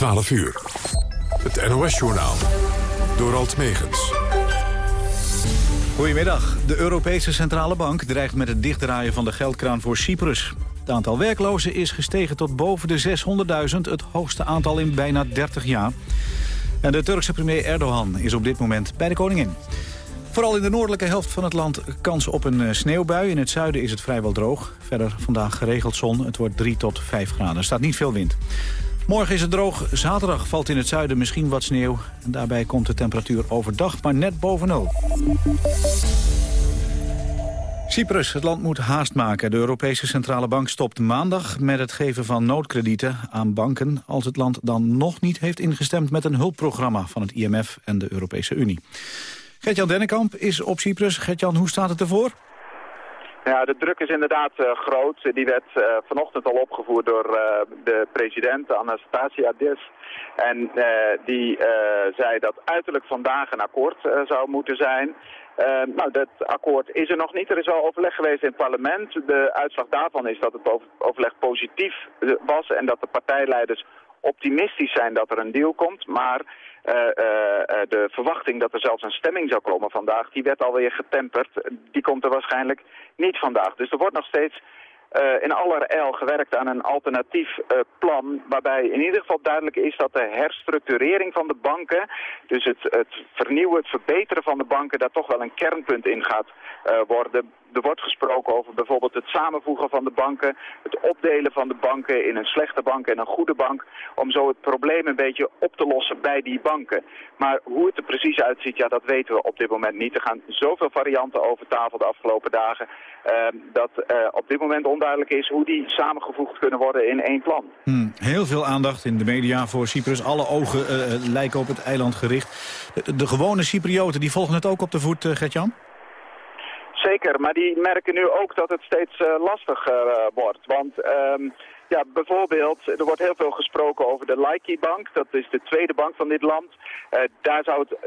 12 uur. Het NOS-journaal. Door Alt Megens. Goedemiddag. De Europese Centrale Bank dreigt met het dichtdraaien van de geldkraan voor Cyprus. Het aantal werklozen is gestegen tot boven de 600.000, het hoogste aantal in bijna 30 jaar. En de Turkse premier Erdogan is op dit moment bij de koningin. Vooral in de noordelijke helft van het land kans op een eh, sneeuwbui. In het zuiden is het vrijwel droog. Verder vandaag geregeld zon. Het wordt 3 tot 5 graden. Er staat niet veel wind. Morgen is het droog. Zaterdag valt in het zuiden misschien wat sneeuw. En daarbij komt de temperatuur overdag maar net boven nul. Cyprus, het land moet haast maken. De Europese Centrale Bank stopt maandag met het geven van noodkredieten aan banken... als het land dan nog niet heeft ingestemd met een hulpprogramma van het IMF en de Europese Unie. Gertjan Dennekamp is op Cyprus. Gertjan, hoe staat het ervoor? Ja, de druk is inderdaad uh, groot. Die werd uh, vanochtend al opgevoerd door uh, de president Anastasia Dis. En die zei dat uiterlijk vandaag een akkoord zou moeten zijn. nou, dat akkoord is er nog niet. Er is al overleg geweest in het parlement. De uitslag daarvan is dat het overleg positief was en dat de partijleiders optimistisch zijn dat er een deal komt. Maar de verwachting dat er zelfs een stemming zou komen vandaag, die werd alweer getemperd. Die komt er waarschijnlijk niet vandaag. Dus er wordt nog steeds in allerijl gewerkt aan een alternatief plan... waarbij in ieder geval duidelijk is dat de herstructurering van de banken... dus het, het vernieuwen, het verbeteren van de banken... daar toch wel een kernpunt in gaat worden. Er wordt gesproken over bijvoorbeeld het samenvoegen van de banken... het opdelen van de banken in een slechte bank en een goede bank... om zo het probleem een beetje op te lossen bij die banken. Maar hoe het er precies uitziet, ja, dat weten we op dit moment niet. Er gaan zoveel varianten over tafel de afgelopen dagen... dat op dit moment onduidelijk is hoe die samengevoegd kunnen worden in één plan. Hmm, heel veel aandacht in de media voor Cyprus. Alle ogen uh, lijken op het eiland gericht. De, de, gewone Cyprioten die volgen het ook op de voet, Gertjan? Zeker, maar die merken nu ook dat het steeds uh, lastiger wordt. Want um, ja, bijvoorbeeld, er wordt heel veel gesproken over de Laiki Bank. Dat is de tweede bank van dit land. daar zou het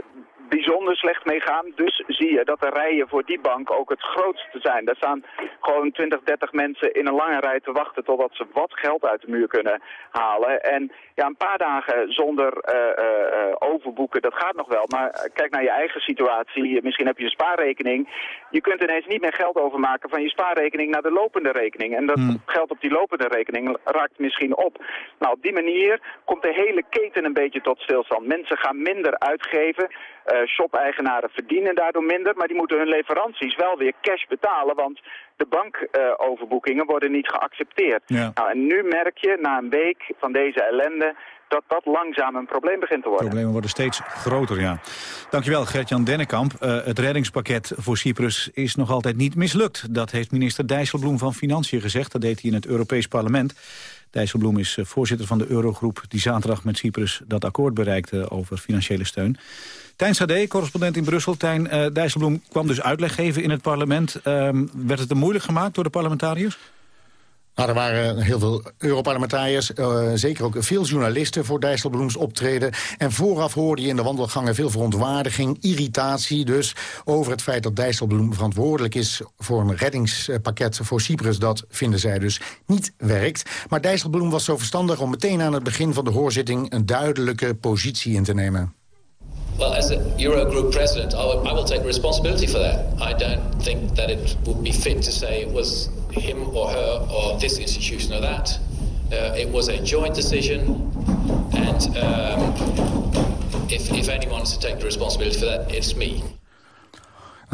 bijzonder slecht mee gaan. Dus zie je dat de rijen voor die bank ook het grootste zijn. Daar staan gewoon 20, 30 mensen in een lange rij te wachten totdat ze wat geld uit de muur kunnen halen. En ja, een paar dagen zonder uh, uh, overboeken, dat gaat nog wel. Maar kijk naar je eigen situatie. Misschien heb je een spaarrekening. Je kunt ineens niet meer geld overmaken van je spaarrekening naar de lopende rekening. En dat hmm. geld op die lopende rekening raakt misschien op. Nou, op die manier komt de hele keten een beetje tot stilstand. Mensen gaan minder uitgeven. Uh, shop-eigenaren verdienen daardoor minder, maar die moeten hun leveranties wel weer cash betalen, want de bankoverboekingen worden niet geaccepteerd. Ja. Nou, en nu merk je na een week van deze ellende dat dat langzaam een probleem begint te worden. Problemen worden steeds groter, ja. Dankjewel, Gert-Jan Dennekamp. Uh, het reddingspakket voor Cyprus is nog altijd niet mislukt. Dat heeft minister Dijsselbloem van Financiën gezegd. Dat deed hij in het Europees Parlement. Dijsselbloem is eh, voorzitter van de Eurogroep... die zaterdag met Cyprus dat akkoord bereikte over financiële steun. Tijn Sade, correspondent in Brussel. Tijn uh, Dijsselbloem kwam dus uitleg geven in het parlement. Uh, werd het er moeilijk gemaakt door de parlementariërs? Nou, er waren heel veel Europarlementariërs, uh, zeker ook veel journalisten voor Dijsselbloems optreden. En vooraf hoorde je in de wandelgangen veel verontwaardiging, irritatie dus... over het feit dat Dijsselbloem verantwoordelijk is voor een reddingspakket voor Cyprus... dat, vinden zij dus, niet werkt. Maar Dijsselbloem was zo verstandig om meteen aan het begin van de hoorzitting... een duidelijke positie in te nemen. Well, as the Eurogroup president, I will, will take responsibility for that. I don't think that it would be fit to say it was him or her or this institution or that. Uh, it was a joint decision, and um, if, if anyone is to take the responsibility for that, it's me.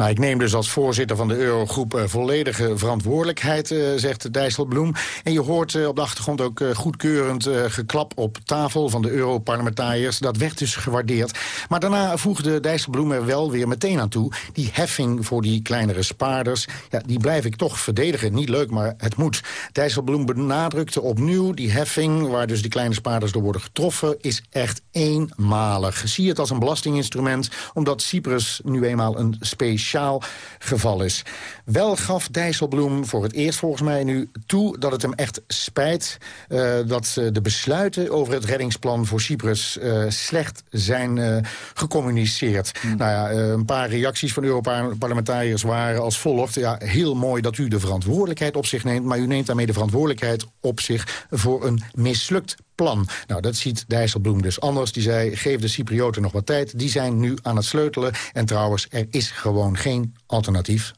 Nou, ik neem dus als voorzitter van de Eurogroep uh, volledige verantwoordelijkheid, uh, zegt Dijsselbloem. En je hoort uh, op de achtergrond ook goedkeurend geklap op tafel van de Europarlementariërs. Dat werd dus gewaardeerd. Maar daarna voegde Dijsselbloem er wel weer meteen aan toe. Die heffing voor die kleinere spaarders, ja, die blijf ik toch verdedigen. Niet leuk, maar het moet. Dijsselbloem benadrukte opnieuw die heffing, waar dus die kleine spaarders door worden getroffen, is echt eenmalig. Zie het als een belastinginstrument, omdat Cyprus nu eenmaal een speciaal speciaal geval is. Wel gaf Dijsselbloem voor het eerst volgens mij nu toe dat het hem echt spijt... Uh, dat uh, de besluiten over het reddingsplan voor Cyprus uh, slecht zijn gecommuniceerd. Mm. Nou ja, een paar reacties van Europarlementariërs waren als volgt. Ja, heel mooi dat u de verantwoordelijkheid op zich neemt... maar u neemt daarmee de verantwoordelijkheid op zich voor een mislukt plan. Nou, dat ziet Dijsselbloem dus anders. Die zei, geef de Cyprioten nog wat tijd. Die zijn nu aan het sleutelen. En trouwens, er is gewoon geen alternatief.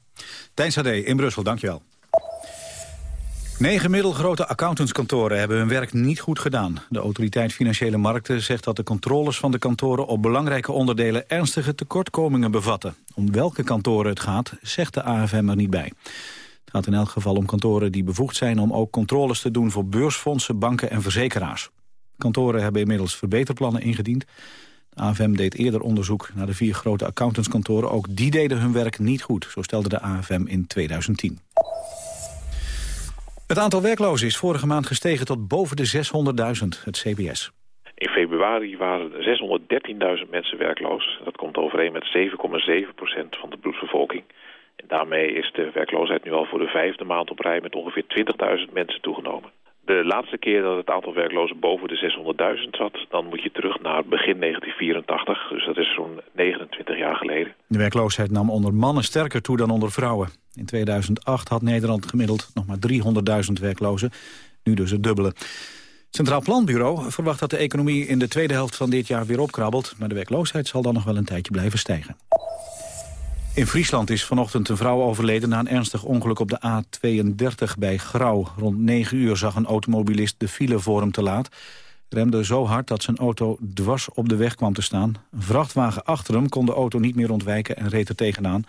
Tijn Sade in Brussel, dankjewel. Negen middelgrote accountantskantoren hebben hun werk niet goed gedaan. De autoriteit Financiële Markten zegt dat de controles van de kantoren op belangrijke onderdelen ernstige tekortkomingen bevatten. Om welke kantoren het gaat, zegt de AFM er niet bij. Het gaat in elk geval om kantoren die bevoegd zijn om ook controles te doen voor beursfondsen, banken en verzekeraars. Kantoren hebben inmiddels verbeterplannen ingediend. De AFM deed eerder onderzoek naar de vier grote accountantskantoren. Ook die deden hun werk niet goed, zo stelde de AFM in 2010. Het aantal werklozen is vorige maand gestegen tot boven de 600.000, het CBS. In februari waren 613.000 mensen werkloos. Dat komt overeen met 7,7% van de beroepsbevolking. Daarmee is de werkloosheid nu al voor de vijfde maand op rij met ongeveer 20.000 mensen toegenomen. De laatste keer dat het aantal werklozen boven de 600.000 zat... dan moet je terug naar begin 1984. Dus dat is zo'n 29 jaar geleden. De werkloosheid nam onder mannen sterker toe dan onder vrouwen. In 2008 had Nederland gemiddeld nog maar 300.000 werklozen. Nu dus het dubbele. Centraal Planbureau verwacht dat de economie in de tweede helft van dit jaar weer opkrabbelt. Maar de werkloosheid zal dan nog wel een tijdje blijven stijgen. In Friesland is vanochtend een vrouw overleden na een ernstig ongeluk op de A32 bij Grauw. Rond 9 uur zag een automobilist de file voor hem te laat. Remde zo hard dat zijn auto dwars op de weg kwam te staan. Een vrachtwagen achter hem kon de auto niet meer ontwijken en reed er tegenaan.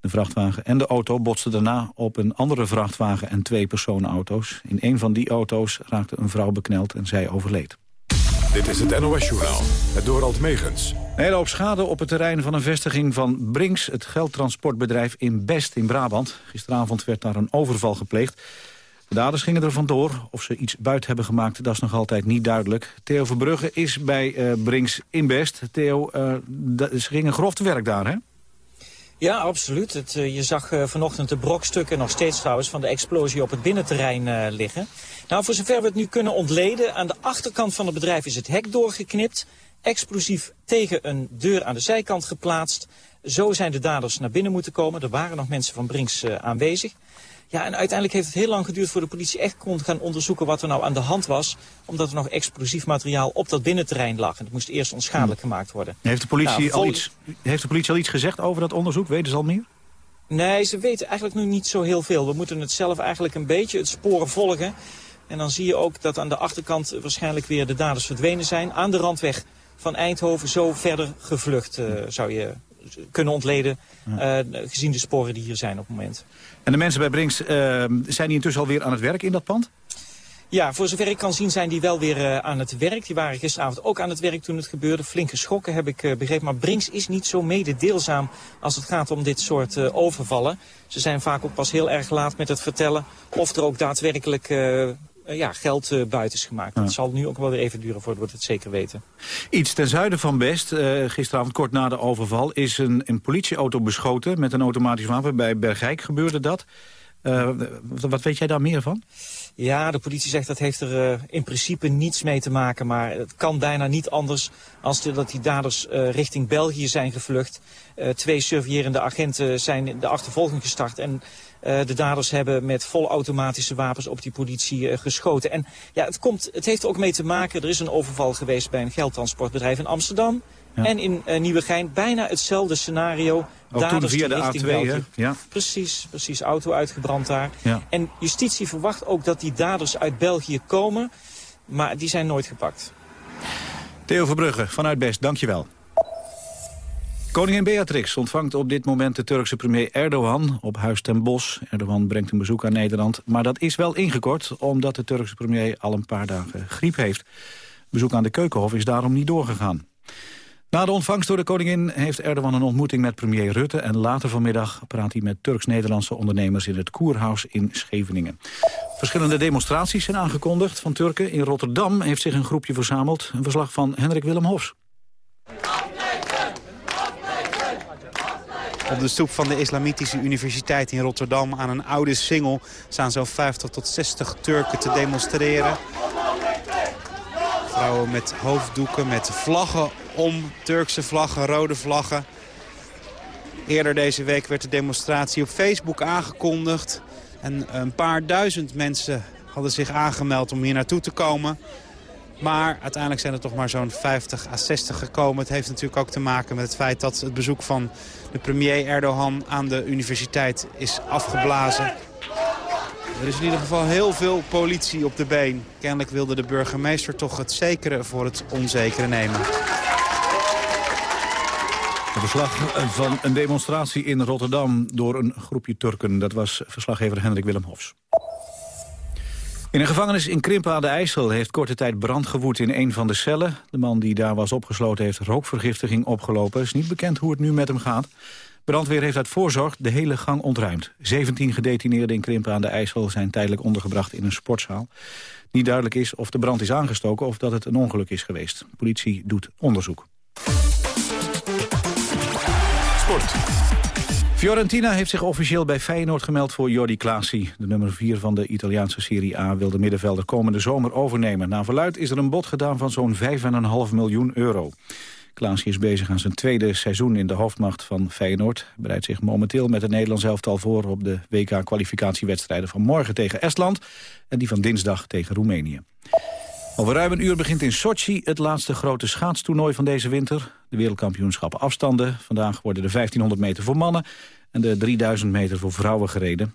De vrachtwagen en de auto botsten daarna op een andere vrachtwagen en twee personenauto's. In een van die auto's raakte een vrouw bekneld en zij overleed. Dit is het NOS-journaal, het Dorald Megens. Een hele hoop schade op het terrein van een vestiging van Brinks... het geldtransportbedrijf in Best in Brabant. Gisteravond werd daar een overval gepleegd. De daders gingen er vandoor. Of ze iets buiten hebben gemaakt, dat is nog altijd niet duidelijk. Theo Verbrugge is bij uh, Brinks in Best. Theo, uh, ze gingen grof te werk daar, hè? Ja, absoluut. Het, uh, je zag uh, vanochtend de brokstukken, nog steeds trouwens, van de explosie op het binnenterrein uh, liggen. Nou, voor zover we het nu kunnen ontleden, aan de achterkant van het bedrijf is het hek doorgeknipt. Explosief tegen een deur aan de zijkant geplaatst. Zo zijn de daders naar binnen moeten komen. Er waren nog mensen van Brinks aanwezig. Ja, en uiteindelijk heeft het heel lang geduurd voor de politie echt kon gaan onderzoeken wat er nou aan de hand was. Omdat er nog explosief materiaal op dat binnenterrein lag. En het moest eerst onschadelijk hmm. gemaakt worden. Heeft de, politie nou, al iets, heeft de politie al iets gezegd over dat onderzoek? Weten ze al meer? Nee, ze weten eigenlijk nu niet zo heel veel. We moeten het zelf eigenlijk een beetje het sporen volgen. En dan zie je ook dat aan de achterkant waarschijnlijk weer de daders verdwenen zijn. Aan de randweg van Eindhoven zo verder gevlucht, uh, zou je kunnen ontleden... Uh, gezien de sporen die hier zijn op het moment. En de mensen bij Brinks, uh, zijn die intussen alweer aan het werk in dat pand? Ja, voor zover ik kan zien zijn die wel weer uh, aan het werk. Die waren gisteravond ook aan het werk toen het gebeurde. Flinke schokken heb ik uh, begrepen. Maar Brinks is niet zo mededeelzaam als het gaat om dit soort uh, overvallen. Ze zijn vaak ook pas heel erg laat met het vertellen of er ook daadwerkelijk ja, geld uh, buiten is gemaakt. Het zal nu ook wel weer even duren voordat we het zeker weten. Iets ten zuiden van Best, uh, gisteravond kort na de overval... is een, een politieauto beschoten met een automatisch wapen. Bij Bergijk gebeurde dat. wat weet jij daar meer van? Ja, de politie zegt dat heeft er in principe niets mee te maken. Maar het kan bijna niet anders als dat die daders richting België zijn gevlucht. twee surveillerende agenten zijn de achtervolging gestart... en de daders hebben met volautomatische wapens op die politie uh, geschoten. En ja, het, komt, het heeft er ook mee te maken. Er is een overval geweest bij een geldtransportbedrijf in Amsterdam. Ja. En in uh, Nieuwegein bijna hetzelfde scenario. Ook daders via de A2, hè? Ja. Precies, precies. Auto uitgebrand daar. Ja. En justitie verwacht ook dat die daders uit België komen. Maar die zijn nooit gepakt. Theo Verbrugge vanuit Best, dankjewel. Koningin Beatrix ontvangt op dit moment de Turkse premier Erdogan op Huis ten Bosch. Erdogan brengt een bezoek aan Nederland, maar dat is wel ingekort... omdat de Turkse premier al een paar dagen griep heeft. Bezoek aan de Keukenhof is daarom niet doorgegaan. Na de ontvangst door de koningin heeft Erdogan een ontmoeting met premier Rutte... en later vanmiddag praat hij met Turks-Nederlandse ondernemers... in het Koerhuis in Scheveningen. Verschillende demonstraties zijn aangekondigd van Turken. In Rotterdam heeft zich een groepje verzameld. Een verslag van Hendrik Willem Hofs. Op de stoep van de Islamitische Universiteit in Rotterdam aan een oude singel staan zo'n 50 tot 60 Turken te demonstreren. Vrouwen met hoofddoeken, met vlaggen om, Turkse vlaggen, rode vlaggen. Eerder deze week werd de demonstratie op Facebook aangekondigd. En een paar duizend mensen hadden zich aangemeld om hier naartoe te komen. Maar uiteindelijk zijn er toch maar zo'n 50 à 60 gekomen. Het heeft natuurlijk ook te maken met het feit dat het bezoek van de premier Erdogan aan de universiteit is afgeblazen. Er is in ieder geval heel veel politie op de been. Kennelijk wilde de burgemeester toch het zekere voor het onzekere nemen. Verslag van een demonstratie in Rotterdam door een groepje Turken. Dat was verslaggever Hendrik Willem Hofs. In een gevangenis in Krimpen aan de IJssel heeft korte tijd brand gewoed in een van de cellen. De man die daar was opgesloten heeft rookvergiftiging opgelopen. Is niet bekend hoe het nu met hem gaat. Brandweer heeft uit voorzorg de hele gang ontruimd. 17 gedetineerden in Krimpen aan de IJssel zijn tijdelijk ondergebracht in een sportzaal. Niet duidelijk is of de brand is aangestoken of dat het een ongeluk is geweest. politie doet onderzoek. Sport. Fiorentina heeft zich officieel bij Feyenoord gemeld voor Jordi Klaasie. De nummer 4 van de Italiaanse Serie A wil de middenvelder komende zomer overnemen. Na verluid is er een bod gedaan van zo'n 5,5 miljoen euro. Klaasie is bezig aan zijn tweede seizoen in de hoofdmacht van Feyenoord. bereidt zich momenteel met het Nederlands elftal voor... op de WK-kwalificatiewedstrijden van morgen tegen Estland... en die van dinsdag tegen Roemenië. Over ruim een uur begint in Sochi het laatste grote schaatstoernooi van deze winter. De wereldkampioenschappen afstanden. Vandaag worden de 1500 meter voor mannen en de 3000 meter voor vrouwen gereden.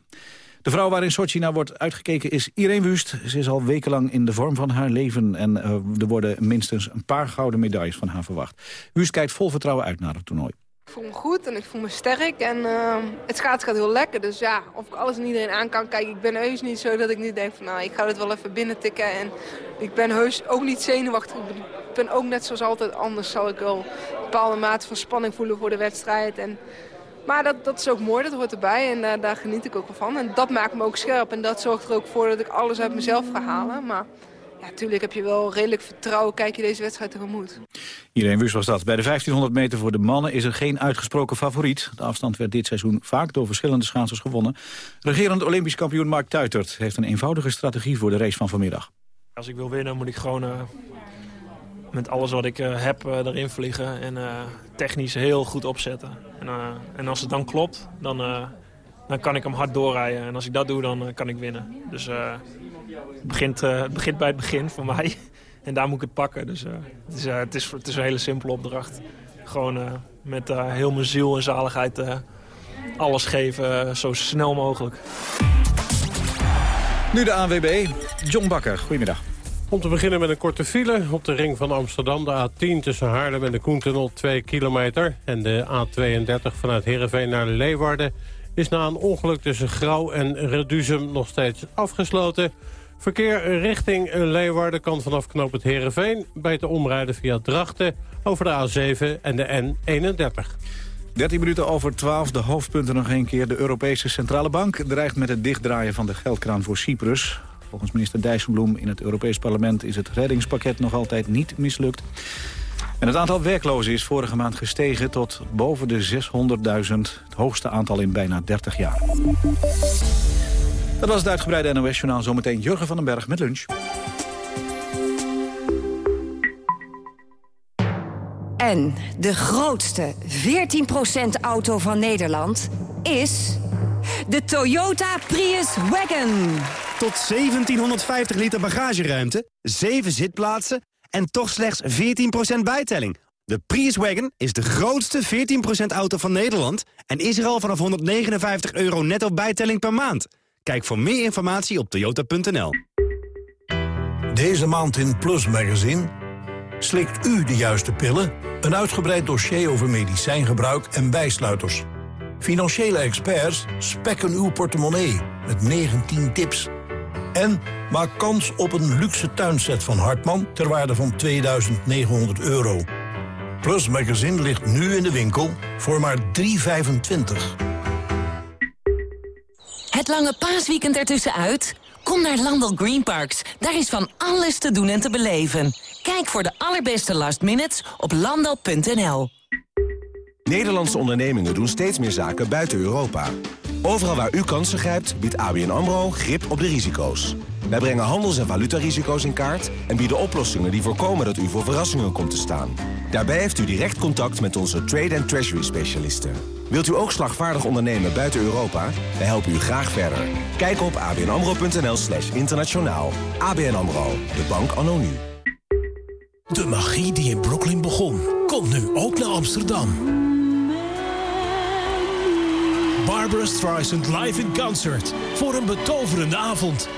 De vrouw waarin Sochi naar wordt uitgekeken is Irene Wust. Ze is al wekenlang in de vorm van haar leven... en uh, er worden minstens een paar gouden medailles van haar verwacht. Wust kijkt vol vertrouwen uit naar het toernooi. Ik voel me goed en ik voel me sterk en uh, het schaatsen gaat heel lekker. Dus ja, of ik alles en iedereen aan kan kijken. Ik ben heus niet zo dat ik nu denk van nou, ik ga het wel even binnen tikken. En ik ben heus ook niet zenuwachtig. Ik ben ook net zoals altijd anders zal ik wel een bepaalde mate van spanning voelen voor de wedstrijd. En, maar dat, dat is ook mooi, dat hoort erbij en uh, daar geniet ik ook wel van. En dat maakt me ook scherp en dat zorgt er ook voor dat ik alles uit mezelf ga halen. Maar ja, natuurlijk heb je wel redelijk vertrouwen, kijk je deze wedstrijd tegemoet. Iedereen wist was dat. Bij de 1500 meter voor de mannen is er geen uitgesproken favoriet. De afstand werd dit seizoen vaak door verschillende schaatsers gewonnen. Regerend Olympisch kampioen Mark Tuitert heeft een eenvoudige strategie voor de race van vanmiddag. Als ik wil winnen moet ik gewoon uh, met alles wat ik uh, heb uh, erin vliegen en technisch heel goed opzetten. En, en, als het dan klopt, dan, dan kan ik hem hard doorrijden. En als ik dat doe, dan kan ik winnen. Dus het begint, het begint bij het begin voor mij. En daar moet ik het pakken. Dus het, is, het, is, het is een hele simpele opdracht. Gewoon met heel mijn ziel en zaligheid alles geven, zo snel mogelijk. Nu de ANWB. John Bakker, goedemiddag. Om te beginnen met een korte file op de ring van Amsterdam. De A10 tussen Haarlem en de Koentunnel 2 kilometer. En de A32 vanuit Heerenveen naar Leeuwarden... is na een ongeluk tussen Grauw en Reduzum nog steeds afgesloten. Verkeer richting Leeuwarden kan vanaf knoop het Heerenveen... beter omrijden via Drachten over de A7 en de N31. 13 minuten over 12, de hoofdpunten nog een keer. De Europese Centrale Bank dreigt met het dichtdraaien van de geldkraan voor Cyprus. Volgens minister Dijsselbloem in het Europees Parlement is het reddingspakket nog altijd niet mislukt. En het aantal werklozen is vorige maand gestegen tot boven de 600.000. Het hoogste aantal in bijna 30 jaar. Dat was het uitgebreide NOS-journaal. Zometeen Jurgen van den Berg met lunch. En de grootste 14% auto van Nederland is de Toyota Prius Wagon. Tot 1750 liter bagageruimte, 7 zitplaatsen en toch slechts 14% bijtelling. De Prius Wagon is de grootste 14% auto van Nederland... en is er al vanaf 159 euro netto bijtelling per maand. Kijk voor meer informatie op toyota.nl. Deze maand in Plus Magazine... Slikt u de juiste pillen? Een uitgebreid dossier over medicijngebruik en bijsluiters. Financiële experts spekken uw portemonnee met 19 tips. En maak kans op een luxe tuinset van Hartman ter waarde van 2900 euro. Plus Magazine ligt nu in de winkel voor maar 3,25. Het lange paasweekend ertussenuit? Kom naar Landel Green Parks. Daar is van alles te doen en te beleven. Kijk voor de allerbeste last minutes op landal.nl. Nederlandse ondernemingen doen steeds meer zaken buiten Europa. Overal waar u kansen grijpt, biedt ABN AMRO grip op de risico's. Wij brengen handels- en valutarisico's in kaart... en bieden oplossingen die voorkomen dat u voor verrassingen komt te staan. Daarbij heeft u direct contact met onze trade- en treasury-specialisten. Wilt u ook slagvaardig ondernemen buiten Europa? Wij helpen u graag verder. Kijk op abnamro.nl slash internationaal. ABN AMRO, de bank anno nu. De magie die in Brooklyn begon, komt nu ook naar Amsterdam. Barbara Streisand live in concert voor een betoverende avond.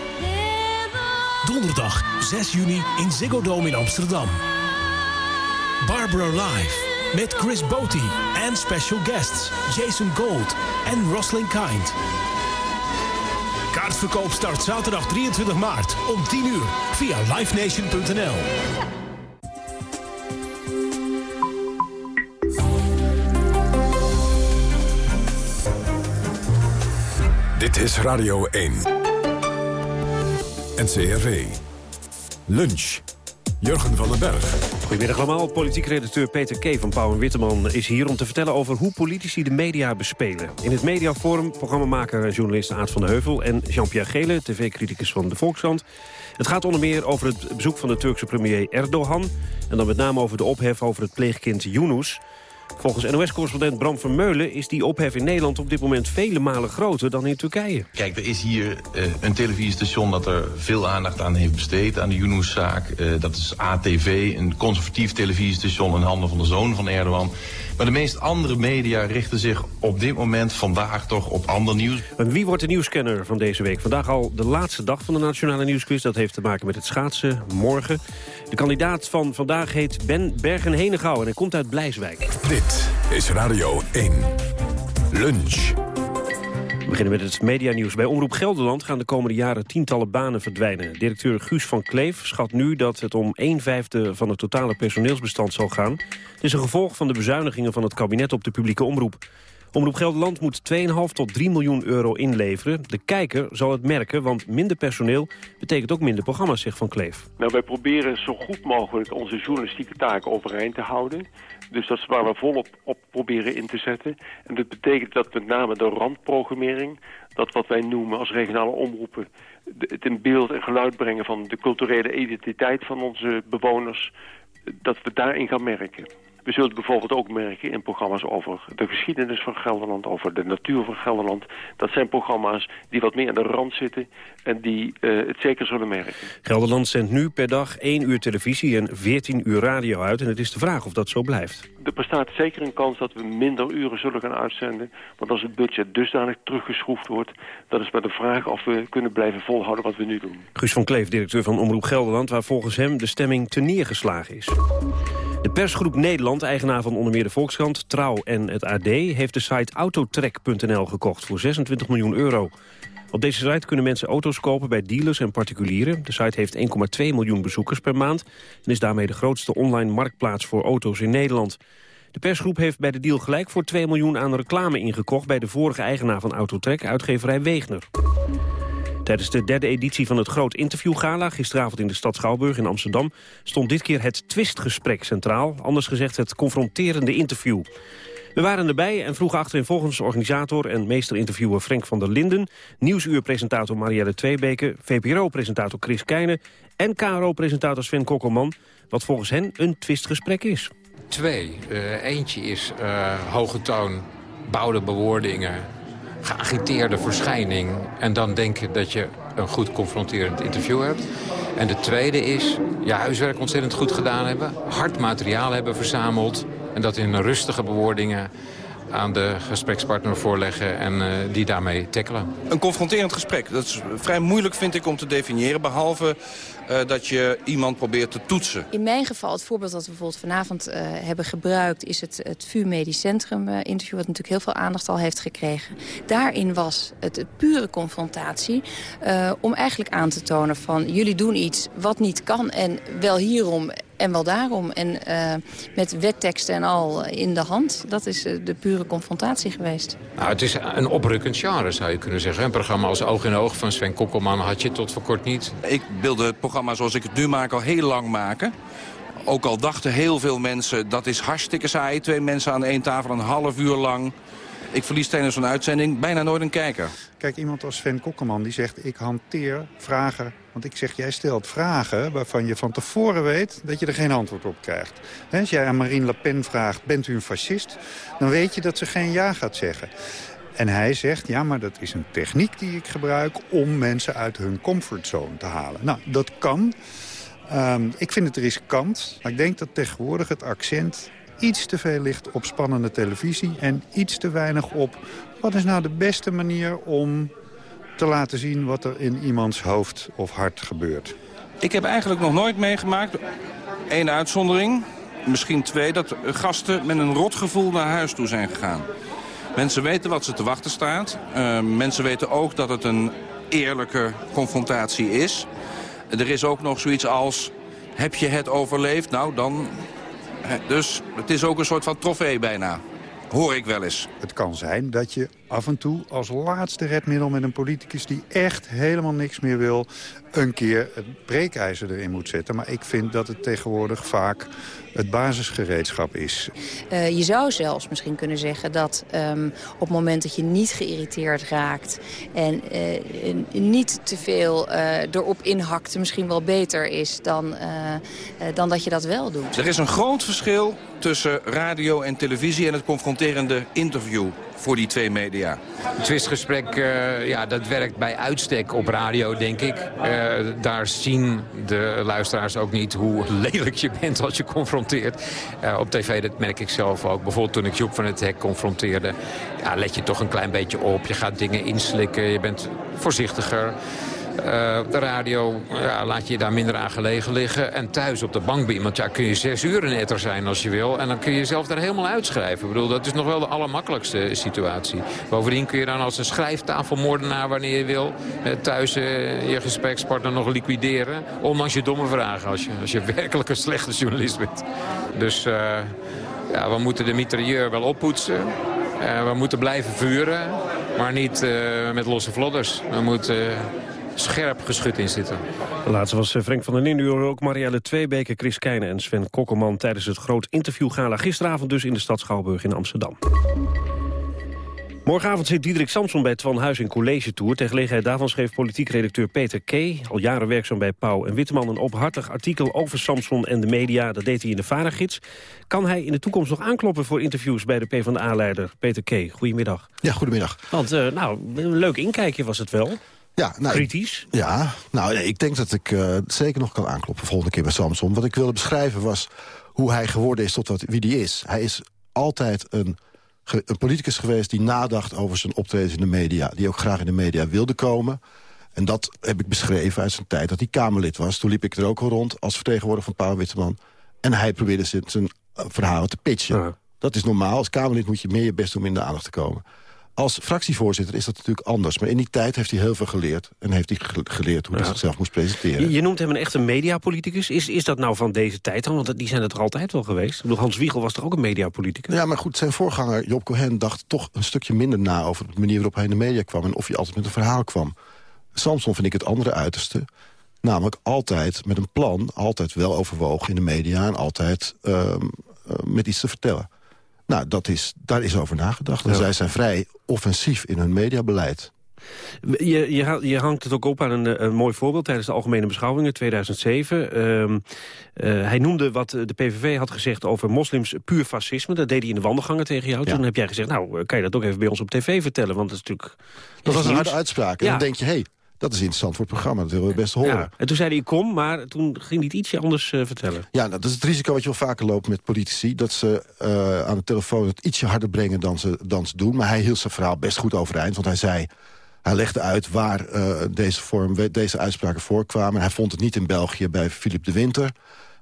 Donderdag 6 juni in Ziggo Dome in Amsterdam. Barbara live met Chris Botti en special guests Jason Gold en Roslyn Kind. Kaartverkoop start zaterdag 23 maart om 10 uur via livenation.nl. is Radio 1. NCRV. Lunch. Jurgen van den Berg. Goedemiddag allemaal. Politiek redacteur Peter K. van Pauw en Witteman is hier om te vertellen over hoe politici de media bespelen. In het Mediaforum programmamaker en journalist Aad van de Heuvel en Jean-Pierre Gele, tv-criticus van de Volkskrant. Het gaat onder meer over het bezoek van de Turkse premier Erdogan en dan met name over de ophef over het pleegkind Yunus. Volgens NOS-correspondent Bram Vermeulen is die ophef in Nederland op dit moment vele malen groter dan in Turkije. Kijk, er is hier uh, een televisiestation dat er veel aandacht aan heeft besteed, aan de Yunus-zaak. Uh, dat is ATV, een conservatief televisiestation in handen van de zoon van Erdogan. Maar de meest andere media richten zich op dit moment vandaag toch op ander nieuws. En wie wordt de nieuwscanner van deze week? Vandaag al de laatste dag van de Nationale Nieuwsquiz. Dat heeft te maken met het schaatsen morgen. De kandidaat van vandaag heet Ben Bergen-Henegouw en hij komt uit Blijswijk. Dit is Radio 1. Lunch. We beginnen met het medianieuws. Bij Omroep Gelderland gaan de komende jaren tientallen banen verdwijnen. Directeur Guus van Kleef schat nu dat het om 1 vijfde van het totale personeelsbestand zal gaan. Het is een gevolg van de bezuinigingen van het kabinet op de publieke omroep. Omroep Gelderland moet 2,5 tot 3 miljoen euro inleveren. De kijker zal het merken, want minder personeel betekent ook minder programma's, zegt Van Kleef. Nou, wij proberen zo goed mogelijk onze journalistieke taken overeind te houden. Dus dat is waar we volop op proberen in te zetten. En dat betekent dat met name de randprogrammering... dat wat wij noemen als regionale omroepen... het in beeld en geluid brengen van de culturele identiteit van onze bewoners... dat we daarin gaan merken. We zullen het bijvoorbeeld ook merken in programma's over de geschiedenis van Gelderland, over de natuur van Gelderland. Dat zijn programma's die wat meer aan de rand zitten en die uh, het zeker zullen merken. Gelderland zendt nu per dag 1 uur televisie en 14 uur radio uit. En het is de vraag of dat zo blijft. Er bestaat zeker een kans dat we minder uren zullen gaan uitzenden. Want als het budget dusdanig teruggeschroefd wordt... dan is maar de vraag of we kunnen blijven volhouden wat we nu doen. Guus van Kleef, directeur van Omroep Gelderland... waar volgens hem de stemming te neergeslagen is. De persgroep Nederland, eigenaar van onder meer de Volkskrant, Trouw en het AD... heeft de site autotrek.nl gekocht voor 26 miljoen euro. Op deze site kunnen mensen auto's kopen bij dealers en particulieren. De site heeft 1,2 miljoen bezoekers per maand... en is daarmee de grootste online marktplaats voor auto's in Nederland. De persgroep heeft bij de deal gelijk voor 2 miljoen aan reclame ingekocht... bij de vorige eigenaar van Autotrek, uitgeverij Wegener. Tijdens de derde editie van het Groot Interviewgala... gisteravond in de stad Schouwburg in Amsterdam... stond dit keer het twistgesprek centraal. Anders gezegd het confronterende interview. We waren erbij en vroegen achterin volgens organisator en meesterinterviewer Frank van der Linden... Nieuwsuurpresentator Marielle Tweebeke, VPRO-presentator Chris Keijnen... en KRO-presentator Sven Kokkelman, wat volgens hen een twistgesprek is. Twee. Uh, eentje is uh, hoge toon, bouwde bewoordingen, geagiteerde verschijning... en dan denk je dat je een goed confronterend interview hebt. En de tweede is je huiswerk ontzettend goed gedaan hebben... hard materiaal hebben verzameld... en dat in rustige bewoordingen aan de gesprekspartner voorleggen en uh, die daarmee tackelen. Een confronterend gesprek, dat is vrij moeilijk vind ik om te definiëren... behalve uh, dat je iemand probeert te toetsen. In mijn geval, het voorbeeld dat we bijvoorbeeld vanavond uh, hebben gebruikt... is het, het VU Medisch Centrum interview, wat natuurlijk heel veel aandacht al heeft gekregen. Daarin was het, het pure confrontatie om eigenlijk aan te tonen van... jullie doen iets wat niet kan en wel hierom en wel daarom. En uh, met wetteksten en al in de hand. Dat is uh, de pure confrontatie geweest. Nou, het is een oprukkend genre, zou je kunnen zeggen. Een programma als Oog in Oog van Sven Kokkelman had je tot voor kort niet. Ik wilde het programma zoals ik het nu maak al heel lang maken. Ook al dachten heel veel mensen, dat is hartstikke saai. Twee mensen aan één tafel een half uur lang. Ik verlies tijdens zo'n uitzending bijna nooit een kijker. Kijk, iemand als Sven Kokkelman die zegt... ik hanteer vragen, want ik zeg... jij stelt vragen waarvan je van tevoren weet... dat je er geen antwoord op krijgt. He, als jij aan Marine Le Pen vraagt, bent u een fascist? Dan weet je dat ze geen ja gaat zeggen. En hij zegt, ja, maar dat is een techniek die ik gebruik... om mensen uit hun comfortzone te halen. Nou, dat kan... Ehm, ik vind het riskant. Maar ik denk dat tegenwoordig het accent iets te veel ligt op spannende televisie... en iets te weinig op wat is nou de beste manier om te laten zien... wat er in iemands hoofd of hart gebeurt. Ik heb eigenlijk nog nooit meegemaakt, één uitzondering, misschien twee... dat gasten met een rotgevoel naar huis toe zijn gegaan. Mensen weten wat ze te wachten staat. Uh, mensen weten ook dat het een eerlijke confrontatie is. Er is ook nog zoiets als, heb je het overleefd? Nou, dan... Dus het is ook een soort van trofee bijna. Hoor ik wel eens. Het kan zijn dat je af en toe als laatste redmiddel met een politicus... die echt helemaal niks meer wil, een keer het breekijzer erin moet zetten. Maar ik vind dat het tegenwoordig vaak het basisgereedschap is. Uh, je zou zelfs misschien kunnen zeggen dat um, op het moment dat je niet geïrriteerd raakt... en uh, niet te veel uh, erop inhakt misschien wel beter is dan, dan dat je dat wel doet. Er is een groot verschil tussen radio en televisie en het confronterende interview voor die twee media? Het twistgesprek, uh, ja, dat werkt bij uitstek op radio, denk ik. Uh, daar zien de luisteraars ook niet hoe lelijk je bent als je confronteert. Uh, op tv, dat merk ik zelf ook. Bijvoorbeeld toen ik Joep van het Hek confronteerde... Ja, let je toch een klein beetje op. Je gaat dingen inslikken, je bent voorzichtiger. Uh, de radio ja, laat je daar minder aan gelegen liggen. En thuis op de bank want ja, kun je zes uur in etter zijn als je wil. En dan kun je jezelf daar helemaal uitschrijven. Ik bedoel, dat is nog wel de allermakkelijkste situatie. Bovendien kun je dan als een schrijftafelmoordenaar wanneer je wil... Uh, thuis uh, je gesprekspartner nog liquideren. Ondanks je domme vragen als je, als je werkelijk een slechte journalist bent. Dus ja, we moeten de mitrailleur wel oppoetsen. we moeten blijven vuren, maar niet met losse vlodders. We moeten scherp geschut in zitten. De laatste was eh, Frank van den Linden, ook Marielle Tweebeke, Chris Keijnen en Sven Kokkelman... tijdens het groot interviewgala gisteravond dus in de stad Schouwburg in Amsterdam. Morgenavond zit Diederik Samson bij Twan Huis in College Tour. Ter gelegenheid daarvan schreef politiek redacteur Peter K. al jaren werkzaam bij Pauw en Witteman... een openhartig artikel over Samson en de media. Dat deed hij in de Vadergids. Kan hij in de toekomst nog aankloppen voor interviews... bij de PvdA-leider Peter K. Goedemiddag. Ja, goedemiddag. Want, uh, nou, een leuk inkijkje was het wel. Ja, nou, Kritisch? Ja, nou, ik denk dat ik uh, zeker nog kan aankloppen volgende keer bij Samson. Wat ik wilde beschrijven was hoe hij geworden is tot wat, wie die is. Hij is altijd een, een politicus geweest die nadacht over zijn optreden in de media. Die ook graag in de media wilde komen. En dat heb ik beschreven uit zijn tijd dat hij Kamerlid was. Toen liep ik er ook al rond als vertegenwoordiger van Paul Witteman. En hij probeerde zijn, zijn uh, verhalen te pitchen. Dat is normaal. Als Kamerlid moet je meer je best doen om in de aandacht te komen. Als fractievoorzitter is dat natuurlijk anders. Maar in die tijd heeft hij heel veel geleerd. En heeft hij geleerd hoe hij zichzelf moest presenteren. Je, je, noemt hem een echte mediapoliticus. Is, is dat nou van deze tijd dan? Want die zijn er toch altijd wel geweest? Ik bedoel, Hans Wiegel was toch ook een mediapoliticus? Ja, maar goed, zijn voorganger Job Cohen dacht toch een stukje minder na... over de manier waarop hij in de media kwam... en of hij altijd met een verhaal kwam. Samson vind ik het andere uiterste. Namelijk altijd met een plan, altijd wel overwogen in de media... en altijd uh, uh, met iets te vertellen. Nou, dat is, daar is over nagedacht. En zij zijn vrij offensief in hun mediabeleid. Je, je, je, hangt het ook op aan een, een, mooi voorbeeld tijdens de Algemene Beschouwingen 2007. Uh, uh, hij noemde wat de PVV had gezegd over moslims puur fascisme. Dat deed hij in de wandelgangen tegen jou. Toen heb jij gezegd, nou, kan je dat ook even bij ons op tv vertellen? Want dat is natuurlijk... Dat was een harde uitspraak. En dan denk je, hé, hey, dat is interessant voor het programma, dat willen we best horen. Ja, en toen zei hij, kom, maar toen ging hij het ietsje anders uh, vertellen. Ja, nou, dat is het risico wat je wel vaker loopt met politici. Dat ze uh, aan de telefoon het ietsje harder brengen dan ze, dan ze doen. Maar hij hield zijn verhaal best goed overeind. Want hij zei, hij legde uit waar uh, deze, vorm, deze uitspraken voorkwamen. Hij vond het niet in België bij Philippe de Winter.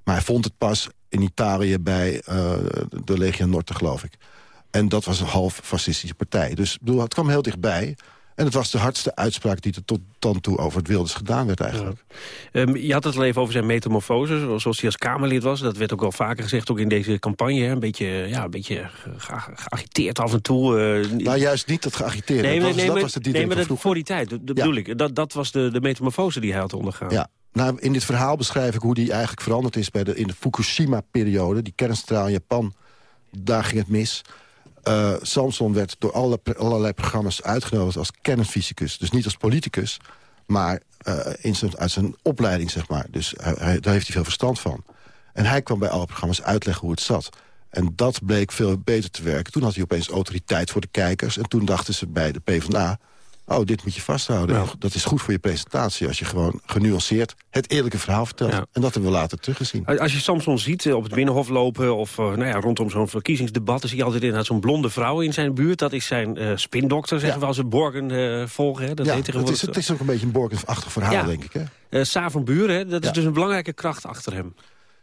Maar hij vond het pas in Italië bij de Legion Norte, geloof ik. En dat was een half fascistische partij. Dus bedoel, het kwam heel dichtbij... En het was de hardste uitspraak die er tot dan toe over het Wilders gedaan werd eigenlijk. Um, je had het al even over zijn metamorfose, zoals hij als Kamerlid was. Dat werd ook wel vaker gezegd, ook in deze campagne. Een beetje, ja, een beetje geagiteerd af en toe. Uh, nou, juist niet dat geagiteerd. Nee, nee, nee, dat was de nee maar dat, voor die tijd, dat bedoel ik. Dat, dat was de, de metamorfose die hij had ondergaan. Ja. Nou, in dit verhaal beschrijf ik hoe die eigenlijk veranderd is... Bij de, in de Fukushima-periode, die kerncentrale in Japan. Daar ging het mis. Uh, Samson werd door alle, allerlei programma's uitgenodigd als kernfysicus. Dus niet als politicus, maar uh, uit zijn opleiding, zeg maar. Dus hij, daar heeft hij veel verstand van. En hij kwam bij alle programma's uitleggen hoe het zat. En dat bleek veel beter te werken. Toen had hij opeens autoriteit voor de kijkers. En toen dachten ze bij de PvdA... oh, dit moet je vasthouden. En Dat is goed voor je presentatie als je gewoon genuanceerd het eerlijke verhaal vertelt. En dat hebben we later teruggezien. Als je Samson ziet eh, op het Binnenhof lopen of eh, nou ja, rondom zo'n verkiezingsdebat... dan zie je altijd inderdaad zo'n blonde vrouw in zijn buurt. Dat is zijn uh, spindokter, zeggen we als we Borgen volgen. Hè? Dat ja, het is, het is ook een beetje een Borgen-achtig verhaal, denk ik. Hè? Uh, Savan Buur, dat is dus een belangrijke kracht achter hem.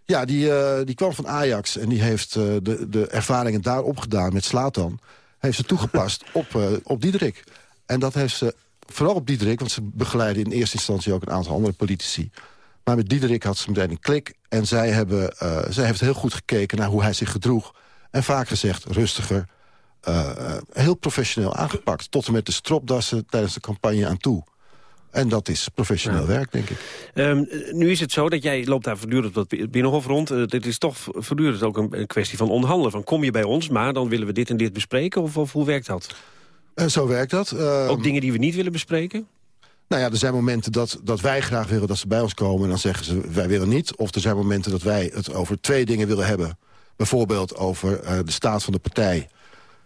Ja, die, die kwam van Ajax en die heeft de, de ervaringen daar opgedaan met Slatan. Heeft ze toegepast op, op Diederik. En dat heeft ze vooral op Diederik, want ze begeleiden in eerste instantie ook een aantal andere politici. Maar met Diederik had ze meteen een klik. En zij, hebben, uh, zij heeft heel goed gekeken naar hoe hij zich gedroeg. En vaak gezegd, rustiger, uh, heel professioneel aangepakt. Tot en met de stropdassen tijdens de campagne aan toe. En dat is professioneel werk, denk ik. Um, nu is het zo dat jij loopt daar voortdurend op dat Binnenhof rond. Uh, dit is toch voortdurend ook een, een, kwestie van onderhandelen. Van kom je bij ons, maar dan willen we dit en dit bespreken? Of, of hoe werkt dat? Uh, zo werkt dat. Uh, ook dingen die we niet willen bespreken? Nou ja, er zijn momenten dat, dat wij graag willen dat ze bij ons komen... en dan zeggen ze, wij willen niet. Of er zijn momenten dat wij het over twee dingen willen hebben. Bijvoorbeeld over uh, de staat van de partij...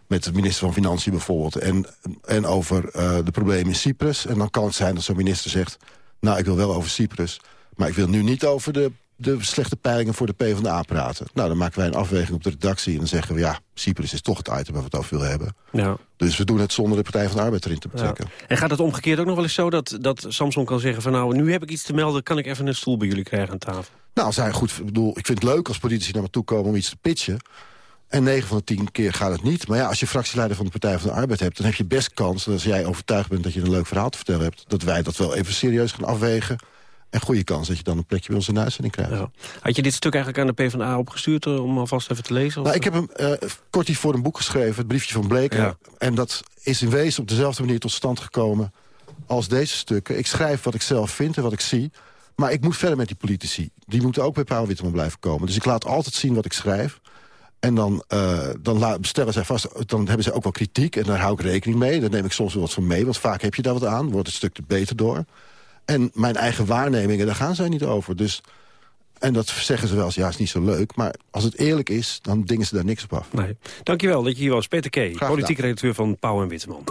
met de minister van Financiën bijvoorbeeld... en, en over uh, de problemen in Cyprus. En dan kan het zijn dat zo'n minister zegt... nou, ik wil wel over Cyprus... maar ik wil nu niet over de de slechte peilingen voor de PvdA praten. Nou, dan maken wij een afweging op de redactie... en dan zeggen we, ja, Cyprus is toch het item waar we het over willen hebben. Ja. Dus we doen het zonder de Partij van de Arbeid erin te betrekken. Ja. En gaat het omgekeerd ook nog wel eens zo dat, dat Samson kan zeggen... van nou, nu heb ik iets te melden, kan ik even een stoel bij jullie krijgen aan tafel? Nou, hij goed, ik bedoel, ik vind het leuk als politici naar me toe komen om iets te pitchen... En 9 van de 10 keer gaat het niet. Maar ja, als je fractieleider van de Partij van de Arbeid hebt... dan heb je best kans, als jij overtuigd bent dat je een leuk verhaal te vertellen hebt... dat wij dat wel even serieus gaan afwegen en goede kans dat je dan een plekje bij ons in de uitzending krijgt. Ja. Had je dit stuk eigenlijk aan de PvdA opgestuurd uh, om alvast even te lezen? Nou, ik heb hem uh, kort hiervoor een boek geschreven, het briefje van Bleker. En dat is in wezen op dezelfde manier tot stand gekomen als deze stukken. Ik schrijf wat ik zelf vind en wat ik zie. Maar ik moet verder met die politici. Die moeten ook bij Paul Witteman blijven komen. Dus ik laat altijd zien wat ik schrijf. En dan, uh, dan stellen zij vast, dan hebben ze ook wel kritiek. En daar hou ik rekening mee. Daar neem ik soms wel wat van mee. Want vaak heb je daar wat aan. Wordt het stuk beter door. En mijn eigen waarnemingen, daar gaan zij niet over. Dus, en dat zeggen ze wel eens, ja, is niet zo leuk. Maar als het eerlijk is, dan dingen ze daar niks op af. Nee. Dankjewel dat je hier was. Peter K., politiek redacteur van Pauw en Witteman.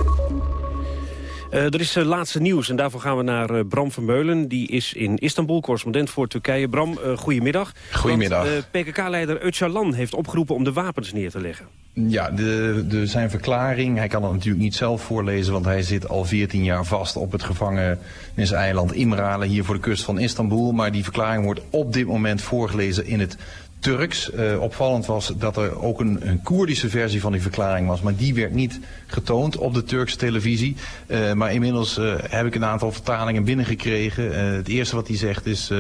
Uh, er is uh, laatste nieuws en daarvoor gaan we naar uh, Bram Vermeulen. Die is in Istanbul, correspondent voor Turkije. Bram, goedemiddag. Goedemiddag. PKK-leider Öcalan heeft opgeroepen om de wapens neer te leggen. Ja, de, de, zijn verklaring, hij kan het natuurlijk niet zelf voorlezen... want hij zit al 14 jaar vast op het gevangeniseiland Imrale... hier voor de kust van Istanbul. Maar die verklaring wordt op dit moment voorgelezen in het Turks. Uh, opvallend was dat er ook een, een Koerdische versie van die verklaring was. Maar die werd niet getoond op de Turkse televisie. Uh, maar inmiddels uh, heb ik een aantal vertalingen binnengekregen. het eerste wat hij zegt is...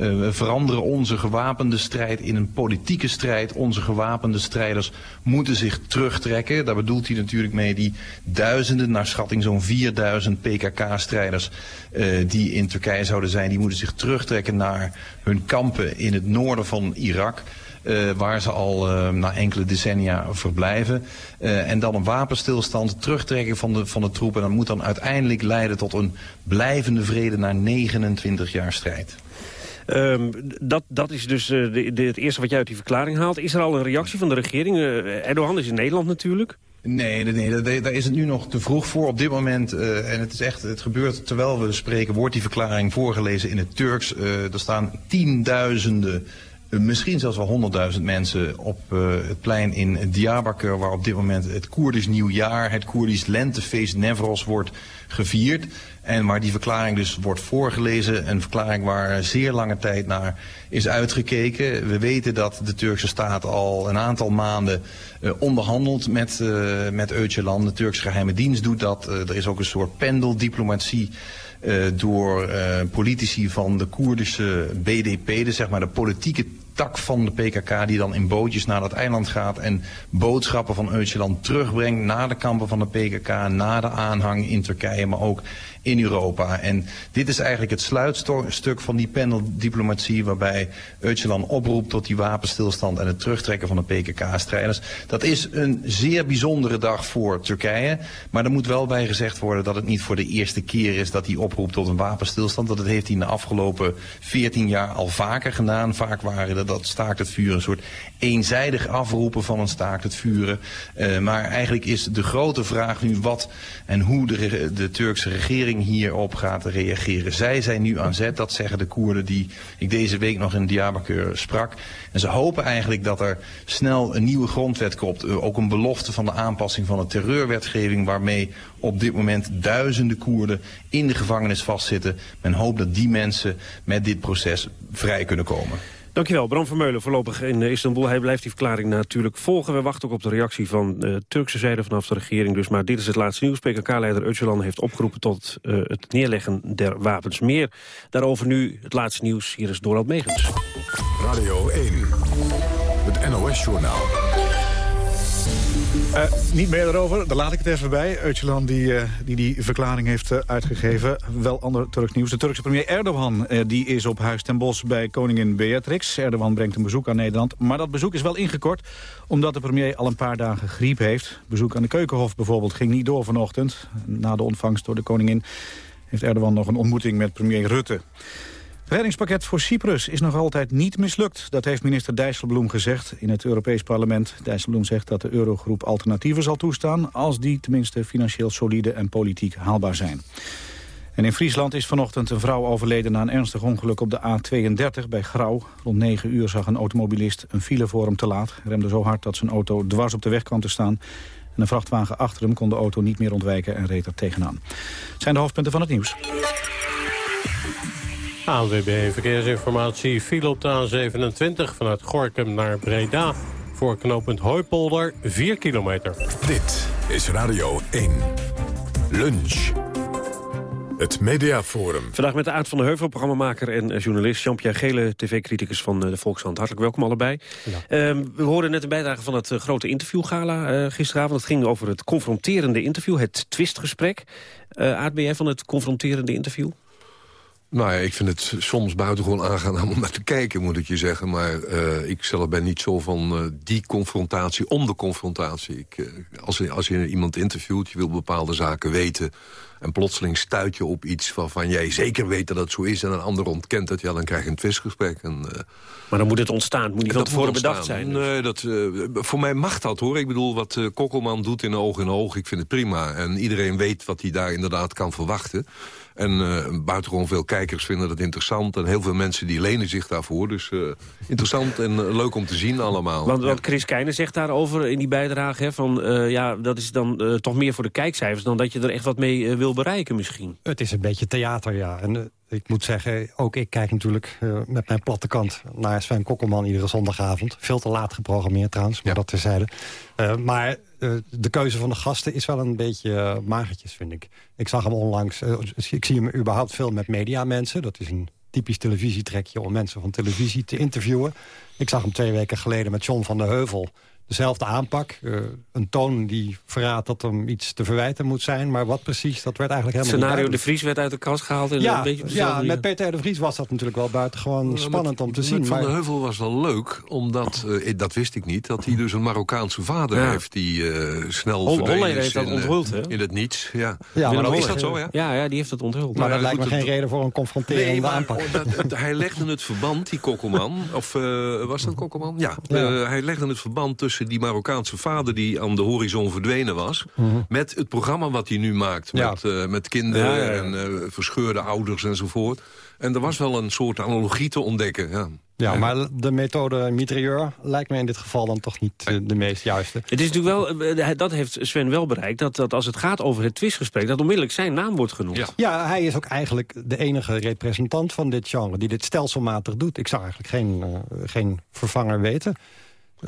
We veranderen onze gewapende strijd in een politieke strijd. Onze gewapende strijders moeten zich terugtrekken. Daar bedoelt hij natuurlijk mee die duizenden, naar schatting zo'n 4000 PKK-strijders uh, die in Turkije zouden zijn. Die moeten zich terugtrekken naar hun kampen in het noorden van Irak. Uh, waar ze al na enkele decennia verblijven. En dan een wapenstilstand, terugtrekken van de, van de troepen. En dat moet dan uiteindelijk leiden tot een blijvende vrede na 29 jaar strijd. Um, dat, dat is dus uh, de, het eerste wat jij uit die verklaring haalt. Is er al een reactie van de regering? Uh, Erdogan is in Nederland natuurlijk. Nee, nee, daar is het nu nog te vroeg voor. Op dit moment, uh, en het is echt, het gebeurt terwijl we spreken, wordt die verklaring voorgelezen in het Turks. er staan tienduizenden misschien zelfs wel honderdduizend mensen op uh, het plein in Diyarbakir... waar op dit moment het Koerdisch nieuwjaar, het Koerdisch lentefeest Nevros wordt gevierd. En waar die verklaring dus wordt voorgelezen. Een verklaring waar zeer lange tijd naar is uitgekeken. We weten dat de Turkse staat al een aantal maanden uh, onderhandelt met, uh, met Öcalan. De Turkse geheime dienst doet dat. Er is ook een soort pendeldiplomatie door uh, politici van de Koerdische BDP, dus zeg maar de politieke tak van de PKK die dan in bootjes naar dat eiland gaat en boodschappen van Öcalan terugbrengt naar de kampen van de PKK, naar de aanhang in Turkije, maar ook in Europa. En dit is eigenlijk het sluitstuk van die paneldiplomatie waarbij Öcalan oproept tot die wapenstilstand en het terugtrekken van de PKK-strijders. Dat is een zeer bijzondere dag voor Turkije, maar er moet wel bij gezegd worden dat het niet voor de eerste keer is dat hij oproept tot een wapenstilstand. Dat het heeft hij in de afgelopen 14 jaar al vaker gedaan. Vaak waren er dat staakt het vuren een soort eenzijdig afroepen van een staakt het vuren. Uh, maar eigenlijk is de grote vraag nu wat en hoe de, de Turkse regering hierop gaat reageren. Zij zijn nu aan zet, dat zeggen de Koerden die ik deze week nog in Diyarbakir sprak. En ze hopen eigenlijk dat er snel een nieuwe grondwet komt. Uh, ook een belofte van de aanpassing van de terreurwetgeving waarmee op dit moment duizenden Koerden in de gevangenis vastzitten. Men hoopt dat die mensen met dit proces vrij kunnen komen. Dankjewel, Bram Vermeulen, voorlopig in eh, Istanbul. Hij blijft die verklaring natuurlijk volgen. We wachten ook op de reactie van de uh, Turkse zijde vanaf de regering. Dus, maar dit is het laatste nieuws. PKK-leider Öcalan heeft opgeroepen tot uh, het neerleggen der wapens. Meer daarover nu het laatste nieuws. Hier is Dorald Megens. Radio 1, het NOS-journaal. Uh, niet meer daarover, daar laat ik het even bij. Öcalan die, uh, die die verklaring heeft uh, uitgegeven. Wel ander Turks nieuws. De Turkse premier Erdogan die is op Huis ten Bosch bij koningin Beatrix. Erdogan brengt een bezoek aan Nederland. Maar dat bezoek is wel ingekort omdat de premier al een paar dagen griep heeft. Bezoek aan de Keukenhof bijvoorbeeld ging niet door vanochtend. Na de ontvangst door de koningin heeft Erdogan nog een ontmoeting met premier Rutte. Reddingspakket voor Cyprus is nog altijd niet mislukt. Dat heeft minister Dijsselbloem gezegd in het Europees Parlement. Dijsselbloem zegt dat de eurogroep alternatieven zal toestaan... als die tenminste financieel solide en politiek haalbaar zijn. En in Friesland is vanochtend een vrouw overleden na een ernstig ongeluk op de A32 bij Grauw. Rond 9 uur zag een automobilist een file voor hem te laat. Remde zo hard dat zijn auto dwars op de weg kwam te staan. En een vrachtwagen achter hem kon de auto niet meer ontwijken en reed er tegenaan. Het zijn de hoofdpunten van het nieuws. ANWB Verkeersinformatie viel op de A27 vanuit Gorkum naar Breda. Voor knooppunt Hooipolder 4 kilometer. Dit is Radio 1. Lunch. Het Mediaforum. Vandaag met de Aard van de Heuvel, programmamaker en journalist... Jean-Pierre Gele, tv-criticus van de Volkshand. Hartelijk welkom allebei. Ja. Uh, we hoorden net een bijdrage van het uh, grote interviewgala uh, gisteravond. Het ging over het confronterende interview, het twistgesprek. Uh, Aard, ben jij van het confronterende interview? Nou ja, ik vind het soms buitengewoon aangenaam om naar te kijken, moet ik je zeggen. Maar uh, ik zelf ben niet zo van uh, die confrontatie om de confrontatie. Ik, uh, als, je, als je iemand interviewt, je wil bepaalde zaken weten... en plotseling stuit je op iets waarvan jij zeker weet dat het zo is... en een ander ontkent het, ja, dan krijg je een twistgesprek. En, maar dan moet het ontstaan, het moet niet van tevoren bedacht zijn. Dus. Nee, dat, voor mij mag dat, hoor. Ik bedoel, wat Kokkelman doet in oog in oog, ik vind het prima. En iedereen weet wat hij daar inderdaad kan verwachten... En uh, buitengewoon veel kijkers vinden dat interessant. En heel veel mensen die lenen zich daarvoor. Dus uh, interessant en uh, leuk om te zien allemaal. Want, want Chris Keijnen zegt daarover in die bijdrage... Hè, van, ja, dat is dan toch meer voor de kijkcijfers... dan dat je er echt wat mee wil bereiken misschien. Het is een beetje theater, ja. En ik moet zeggen, ook ik kijk natuurlijk met mijn platte kant... naar Sven Kokkelman iedere zondagavond. Veel te laat geprogrammeerd trouwens, maar ja. dat terzijde. maar uh, de keuze van de gasten is wel een beetje uh, magertjes, vind ik. Ik zag hem onlangs... Uh, ik zie hem überhaupt veel met mediamensen. Dat is een typisch televisietrekje om mensen van televisie te interviewen. Ik zag hem twee weken geleden met John van der Heuvel dezelfde aanpak. Uh, een toon die verraadt dat er iets te verwijten moet zijn. Maar wat precies, dat werd eigenlijk helemaal Scenario de Vries werd uit de kast gehaald. En ja, een beetje ja met Peter de Vries was dat natuurlijk wel buitengewoon ja, spannend met, om te zien. Van der Heuvel was wel leuk, omdat, uh, dat wist ik niet... dat hij dus een Marokkaanse vader ja. heeft die uh, snel Hol verdwenen heeft dat in, onthuld, hè? in het niets. Ja, ja maar is dat zo, ja? Ja, ja die heeft dat onthuld. Maar, maar dat lijkt me geen reden voor een confronterende nee, maar, aanpak. Dat, hij legde het verband, die Kokkelman... of was dat Kokkelman? Ja, hij legde het verband tussen die Marokkaanse vader die aan de horizon verdwenen was... Mm -hmm. met het programma wat hij nu maakt. Ja. Met, uh, met kinderen Ja, ja, ja. en uh, verscheurde ouders enzovoort. En er was wel een soort analogie te ontdekken. Ja, Ja, maar de methode mitrailleur lijkt me in dit geval dan toch niet eh, de meest juiste. Het is natuurlijk wel, eh, dat heeft Sven wel bereikt... dat, dat als het gaat over het twistgesprek... dat onmiddellijk zijn naam wordt genoemd. Ja. Ja, hij is ook eigenlijk de enige representant van dit genre... die dit stelselmatig doet. Ik zou eigenlijk geen, uh, geen vervanger weten.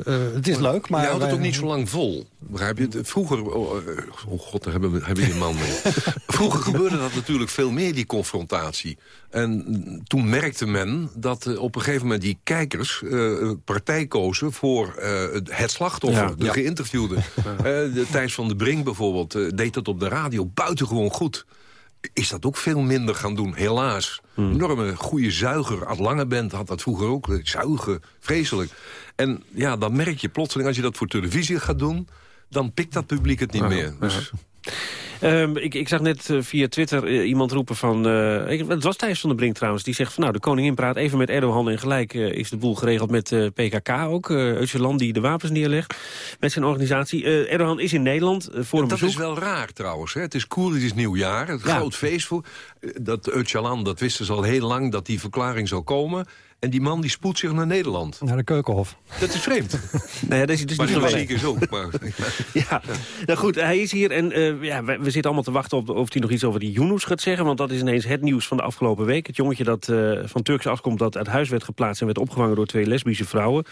Uh, het is leuk, maar... Je houdt het wij- ook niet zo lang vol, begrijp je? Vroeger, oh, eh, oh god, daar hebben we, hebben die man mee. Vroeger gebeurde dat natuurlijk veel meer, die confrontatie. En toen merkte men dat eh, op een gegeven moment die kijkers eh, partij kozen voor eh, het- slachtoffer, Ja. de Ja. geïnterviewde. Eh, de Thijs van de Brink bijvoorbeeld eh, deed dat op de radio buitengewoon goed is dat ook veel minder gaan doen, helaas. Hmm. Enorme goede zuiger. Ad Langeband had dat vroeger ook. eh, Zuigen, vreselijk. En ja, dan merk je plotseling, als je dat voor televisie gaat doen... dan pikt dat publiek het niet Ja, meer. Dus, Ehm, ik, ik zag net eh, via Twitter eh, iemand roepen van... eh, ik- het was Thijs van der Brink trouwens. Die zegt van nou, de koningin praat even met Erdogan... en gelijk is de boel geregeld met PKK ook. Öcalan die de wapens neerlegt met zijn organisatie. Erdogan is in Nederland voor een dat bezoek. is wel raar trouwens. Hè? Het is Koerdisch nieuwjaar, het Ja. groot feest voor. Dat Öcalan, dat wisten ze al heel lang, dat die verklaring zou komen. En die man die spoedt zich naar Nederland. Naar de Keukenhof. Dat is vreemd. Nee, dat is, dat is maar niet muziek is ook. Maar, Ja, nou goed, hij is hier en eh, ja, we, we zitten allemaal te wachten op of hij nog iets over die Yunus gaat zeggen. Want dat is ineens het nieuws van de afgelopen week. Het jongetje dat eh, van Turkse afkomst dat uit huis werd geplaatst... en werd opgevangen door twee lesbische vrouwen.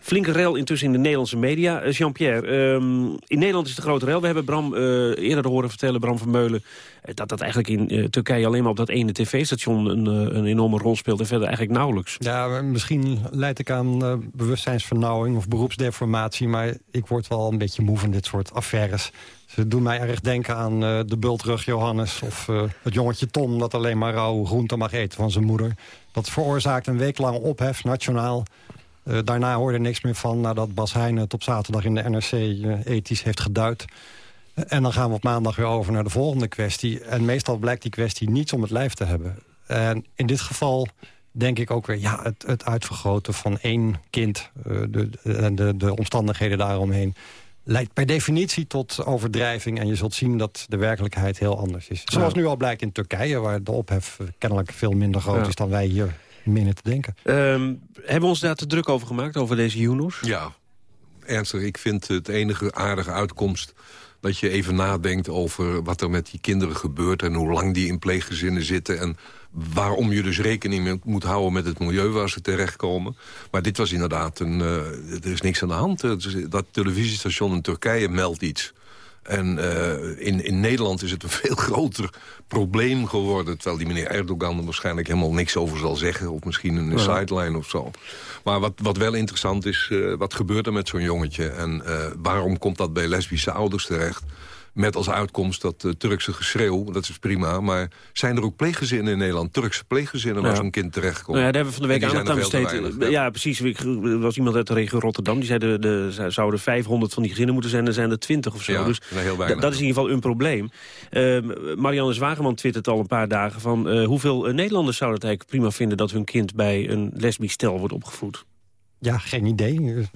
Flinke rel intussen in de Nederlandse media. Eh, Jean-Pierre, ehm, in Nederland is de grote rel. We hebben Bram eerder horen vertellen, Bram van Meulen... eh, dat dat eigenlijk in eh, Turkije alleen maar op dat ene tv-station... Een, eh, een enorme rol speelt en verder eigenlijk nauwelijks. Ja, misschien leid ik aan bewustzijnsvernauwing of beroepsdeformatie... maar ik word wel een beetje moe van dit soort affaires. Ze doen mij erg denken aan de bultrug Johannes... of het jongetje Tom dat alleen maar rauw groente mag eten van zijn moeder. Dat veroorzaakt een week lang ophef, nationaal. Daarna hoorde er niks meer van nadat Bas Heijnen het op zaterdag in de NRC ethisch heeft geduid. En dan gaan we op maandag weer over naar de volgende kwestie. En meestal blijkt die kwestie niets om het lijf te hebben. En in dit geval denk ik ook weer... ja, het, het uitvergroten van één kind... eh, de, de, de, de omstandigheden daaromheen... leidt per definitie tot overdrijving. En je zult zien dat de werkelijkheid heel anders is. Zoals nu al blijkt in Turkije... waar de ophef kennelijk veel minder groot Ja. is... dan wij hier minder te denken. Ehm, hebben we ons daar te druk over gemaakt, over deze Yunus? Ja, ernstig. Ik vind het enige aardige uitkomst dat je even nadenkt over wat er met die kinderen gebeurt... en hoe lang die in pleeggezinnen zitten... en waarom je dus rekening moet houden met het milieu waar ze terechtkomen. Maar dit was inderdaad een... eh, er is niks aan de hand. Dat televisiestation in Turkije meldt iets... En eh, in, in Nederland is het een veel groter probleem geworden... terwijl die meneer Erdogan er waarschijnlijk helemaal niks over zal zeggen... of misschien een Ja. sideline of zo. Maar wat, wat wel interessant is, eh, wat gebeurt er met zo'n jongetje? En eh, waarom komt dat bij lesbische ouders terecht? Met als uitkomst dat eh, Turkse geschreeuw, dat is prima... maar zijn er ook pleeggezinnen in Nederland, Turkse pleeggezinnen... waar Ja. zo'n kind terechtkomt? Nou ja, daar hebben we van de week aandacht aan besteed. weinig, Ja, precies. Ik- Er was iemand uit de regio Rotterdam. Die zei, de, de, er zouden 500 van die gezinnen moeten zijn. Er zijn er 20 of zo. Ja, dus heel dat is in ieder geval een probleem. Ehm, Marianne Zwageman twittert al een paar dagen van... eh, hoeveel eh, Nederlanders zouden het eigenlijk prima vinden... dat hun kind bij een lesbisch stel wordt opgevoed? Ja, geen idee.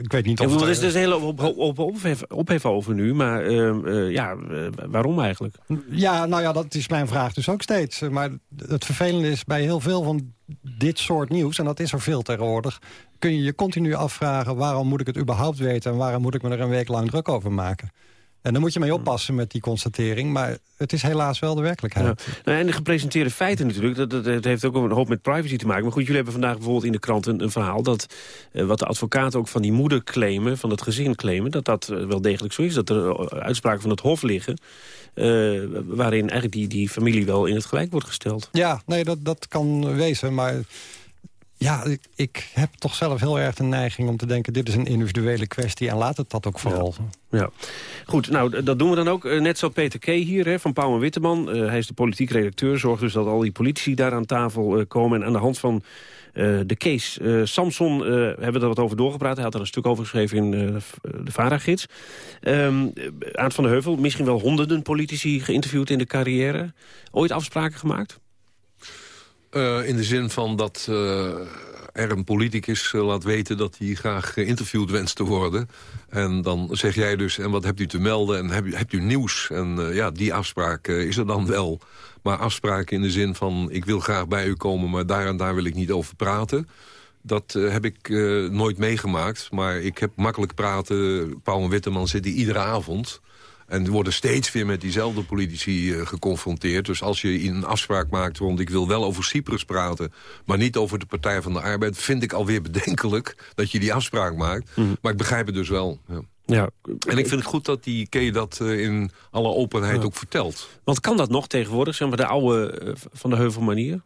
Eh, Ik weet niet of bedoel, er het, is dus een hele op, op, op, ophef, ophef over nu. Maar ehm, eh, ja, eh, waarom eigenlijk? Ja, nou ja, dat is mijn vraag dus ook steeds. Maar het vervelende is bij heel veel van dit soort nieuws... en dat is er veel tegenwoordig... kun je je continu afvragen... waarom moet ik het überhaupt weten... en waarom moet ik me er een week lang druk over maken? En dan moet je mee oppassen met die constatering. Maar het is helaas wel de werkelijkheid. Ja. Nou, en de gepresenteerde feiten natuurlijk, dat, dat, dat heeft ook een hoop met privacy te maken. Maar goed, jullie hebben vandaag bijvoorbeeld in de krant een, een verhaal... dat eh, wat de advocaten ook van die moeder claimen, van dat gezin claimen... dat dat eh, wel degelijk zo is, dat er eh, uitspraken van het Hof liggen... eh, waarin eigenlijk die, die familie wel in het gelijk wordt gesteld. Ja, nee, dat, dat kan wezen, maar... Ja, ik, ik heb toch zelf heel erg de neiging om te denken... dit is een individuele kwestie en laat het dat ook vooral. Ja, goed. Nou, dat doen we dan ook. Eh, Net zo Peter K. hier hè, van Pauw en Witteman. Eh, hij is de politiek redacteur. Zorgt dus dat al die politici daar aan tafel eh, komen. En aan de hand van de case Samson hebben we er wat over doorgepraat. Hij had er een stuk over geschreven in de VARA-gids. Ehm van de Heuvel, misschien wel honderden politici geïnterviewd in de carrière. Ooit afspraken gemaakt? Eh, in de zin van dat eh, er een politicus eh, laat weten dat hij graag geïnterviewd wenst te worden. En dan zeg jij dus, en wat hebt u te melden en heb, hebt u nieuws? En ja, die afspraak is er dan wel. Maar afspraken in de zin van, ik wil graag bij u komen... maar daar en daar wil ik niet over praten... Dat heb ik nooit meegemaakt. Maar ik heb makkelijk praten. Paul en Witteman zitten iedere avond... En die worden steeds weer met diezelfde politici eh, geconfronteerd. Dus als je een afspraak maakt, want ik wil wel over Cyprus praten... maar niet over de Partij van de Arbeid... vind ik alweer bedenkelijk dat je die afspraak maakt. Maar ik begrijp het dus wel. Ja. Ja. En ik vind het goed dat die Kay dat eh, in alle openheid ook vertelt. Want kan dat nog tegenwoordig, zeg maar de oude eh, Van de Heuvel manier?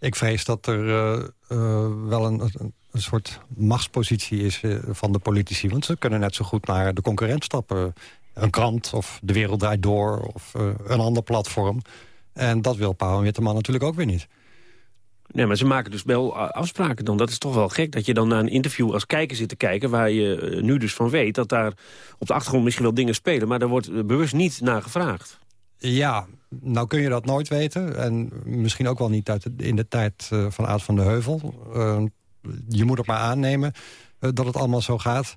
Ik vrees dat er eh, eh, wel een, een, soort machtspositie is eh, van de politici. Want ze kunnen net zo goed naar de concurrent stappen. Een krant of De Wereld Draait Door of eh, een ander platform. En dat wil Pauw en Witteman natuurlijk ook weer niet. Nee, maar ze maken dus wel a- afspraken dan. Dat is toch wel gek dat je dan naar een interview als kijker zit te kijken... waar je eh, nu dus van weet dat daar op de achtergrond misschien wel dingen spelen... maar daar wordt eh, bewust niet naar gevraagd. Ja, nou kun je dat nooit weten. En misschien ook wel niet uit de- in de tijd eh, van Aad van de Heuvel. Eh, je moet het maar aannemen eh, dat het allemaal zo gaat.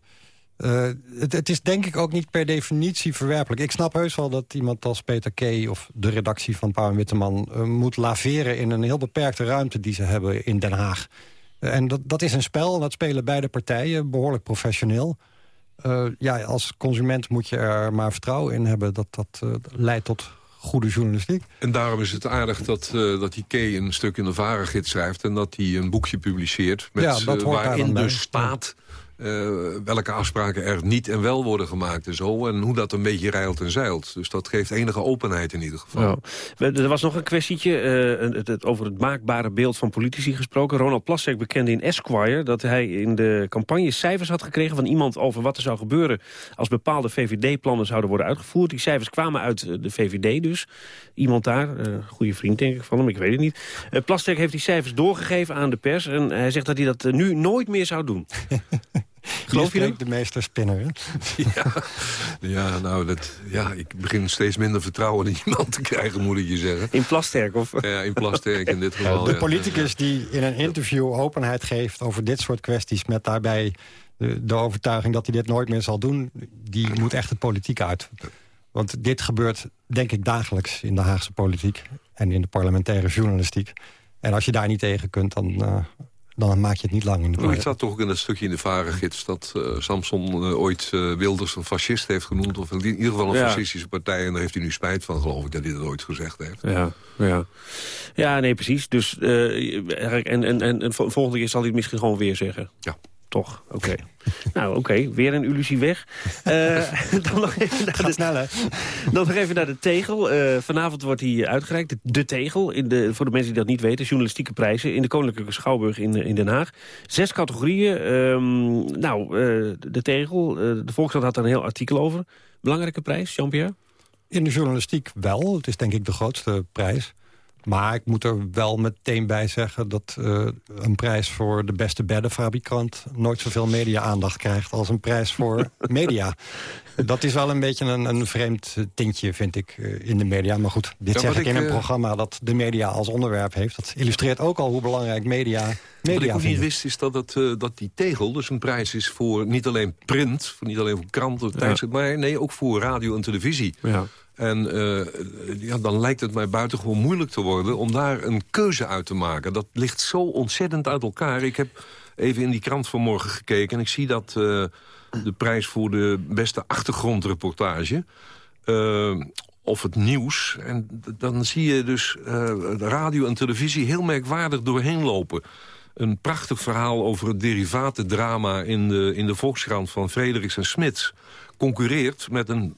Eh, het, het is denk ik ook niet per definitie verwerpelijk. Ik snap heus wel dat iemand als Peter Kay of de redactie van Pauw en Witteman... eh, moet laveren in een heel beperkte ruimte die ze hebben in Den Haag. Eh, en dat, dat is een spel en dat spelen beide partijen behoorlijk professioneel. Ja, als consument moet je er maar vertrouwen in hebben... dat dat leidt tot goede journalistiek. En daarom is het aardig dat, eh, dat die Kay een stuk in de Varengids schrijft... en dat hij een boekje publiceert met, Ja, dat waarin dus staat... eh, welke afspraken er niet en wel worden gemaakt en zo... en hoe dat een beetje rijlt en zeilt. Dus dat geeft enige openheid in ieder geval. Er was nog een kwestietje eh, het, het- over het maakbare beeld van politici gesproken. Ronald Plasterk bekende in Esquire dat hij in de campagne cijfers had gekregen... van iemand over wat er zou gebeuren als bepaalde VVD-plannen zouden worden uitgevoerd. Die cijfers kwamen uit eh, de VVD dus. Iemand daar, eh, goede vriend denk ik van hem, ik weet het niet. Eh, Plasterk heeft die cijfers doorgegeven aan de pers... en hij zegt dat hij dat nu nooit meer zou doen. Geloof je dat? de meester spinner, hè? Ja, ja, nou, dat, ja, ik begin steeds minder vertrouwen in iemand te krijgen, moet ik je zeggen. In Plasterk? Of? Ja, in Plasterk in dit geval. de ja. politicus die in een interview openheid geeft over dit soort kwesties... met daarbij de, de overtuiging dat hij dit nooit meer zal doen... die moet echt de politiek uit. Want dit gebeurt, denk ik, dagelijks in de Haagse politiek... en in de parlementaire journalistiek. En als je daar niet tegen kunt, dan, eh, dan maak je het niet lang in de politiek. het staat toch ook in het stukje in de varengids... dat eh, Samson eh, ooit eh, Wilders een fascist heeft genoemd... of in ieder geval een Ja. fascistische partij... en daar heeft hij nu spijt van, geloof ik, dat hij dat ooit gezegd heeft. Ja, ja. ja nee, precies. Dus, eh, eigenlijk- en, en, en, en vol- volgende keer zal hij het misschien gewoon weer zeggen. Ja. Toch, oké. nou, oké, weer een illusie weg. Eh, dan, nog even naar de, dan nog even naar de tegel. Eh, vanavond wordt hij uitgereikt, de, de tegel. In de, voor de mensen die dat niet weten, journalistieke prijzen... in de Koninklijke Schouwburg in, in Den Haag. Zes categorieën. Ehm, nou, eh, de tegel, eh, de Volkskrant had daar een heel artikel over. Belangrijke prijs, Jean-Pierre? In de journalistiek wel. Het is denk ik de grootste prijs. Maar ik moet er wel meteen bij zeggen dat eh, een prijs voor de beste beddenfabrikant... nooit zoveel media-aandacht krijgt als een prijs voor media. Dat is wel een beetje een, een vreemd tintje, vind ik, eh, in de media. Maar goed, dit zeg ik in een eh, programma dat de media als onderwerp heeft. Dat illustreert ook al hoe belangrijk media, Wat ik media ook niet wist is dat, het, dat die tegel dus een prijs is voor niet alleen print... Voor niet alleen voor kranten, tijdschrift, maar nee, ook voor radio en televisie. Ja. En eh, ja, dan lijkt het mij buitengewoon moeilijk te worden... om daar een keuze uit te maken. Dat ligt zo ontzettend uit elkaar. Ik heb even in die krant vanmorgen gekeken... en ik zie dat eh, de prijs voor de beste achtergrondreportage... eh, of het nieuws. En dan zie je dus radio en televisie heel merkwaardig doorheen lopen. Een prachtig verhaal over het derivatendrama in de, in de Volkskrant van Frederiks en Smits... concurreert met een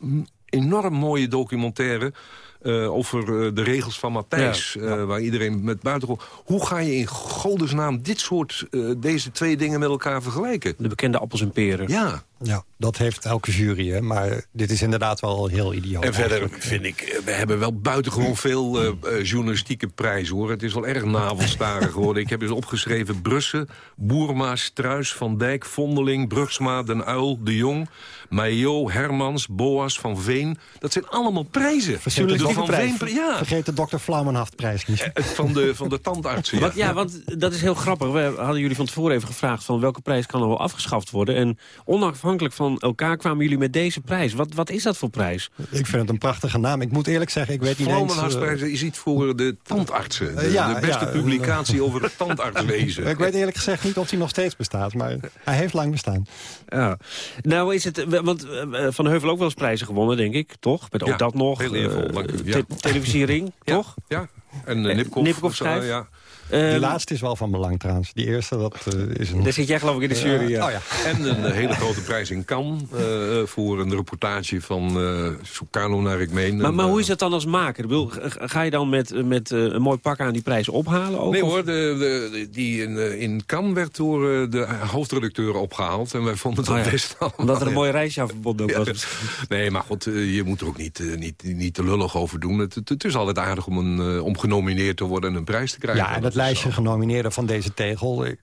enorm mooie documentaire... eh, over eh, de regels van Matthijs, eh, waar iedereen met buitengewoon... Hoe ga je in godesnaam dit soort, deze twee dingen met elkaar vergelijken? De bekende appels en peren. Ja. Ja, dat heeft elke jury, hè. maar dit is inderdaad wel heel idioot. En verder eigenlijk. vind ik, eh, we hebben wel buitengewoon veel eh, eh, journalistieke prijzen, hoor. Het is wel erg navelstarig geworden. Ik heb eens opgeschreven Brussen, Boerma, Struis, Van Dijk, Vondeling... Brugsma, Den Uil, De Jong, Maillot, Hermans, Boas, Van Veen. Dat zijn allemaal prijzen. Vergeet de, De Van dokter, Veen, ja, vergeet de dokter Flaumenhaft-prijs niet. van de, van de tandartsen. Ja. Wat, ja, want dat is heel grappig. We hadden jullie van tevoren even gevraagd... van welke prijs kan er wel afgeschaft worden. En onafhankelijk van elkaar kwamen jullie met deze prijs. Wat, wat is dat voor prijs? Ik vind het een prachtige naam. Ik moet eerlijk zeggen, ik weet niet eens... eh, is iets voor de tandartsen. De, Eh, ja, de beste ja, publicatie over het tandartswezen. ik weet eerlijk gezegd niet of hij nog steeds bestaat, maar hij heeft lang bestaan. Ja. Nou is het... eh, Want eh, Van Heuvel ook wel eens prijzen gewonnen, denk ik. Toch? Met ook Ja, dat nog. heel eervol, eh, dank u. te- Ja. televisiering, Ja, toch? Ja, en Eh, uh, Nipkoff. Nipkoff schrijft. ja. Ehm, laatste is wel van belang trouwens. Die eerste, dat eh, is een... Daar zit jij geloof ik in de jury, ja. Oh ja. En een eh, hele grote prijs in Cannes eh, voor een reportage van uh, Sukarno naar ik meen. Maar, maar hoe is dat dan als maker? Ik bedoel, ga- je dan met, met eh, een mooi pak aan die prijs ophalen? Ook, Nee of- hoor, de, de, de- die in, eh, in Cannes werd door de hoofdredacteur opgehaald. En wij vonden dat Oh ja, best allemaal, Omdat er een ja. mooie reisje aan verbonden ook was. Nee, maar goed, je moet er ook niet, niet, niet te lullig over doen. Het, het, het is altijd aardig om, een, om genomineerd te worden en een prijs te krijgen. Ja, dat lijstje genomineerden van deze tegel... Uh,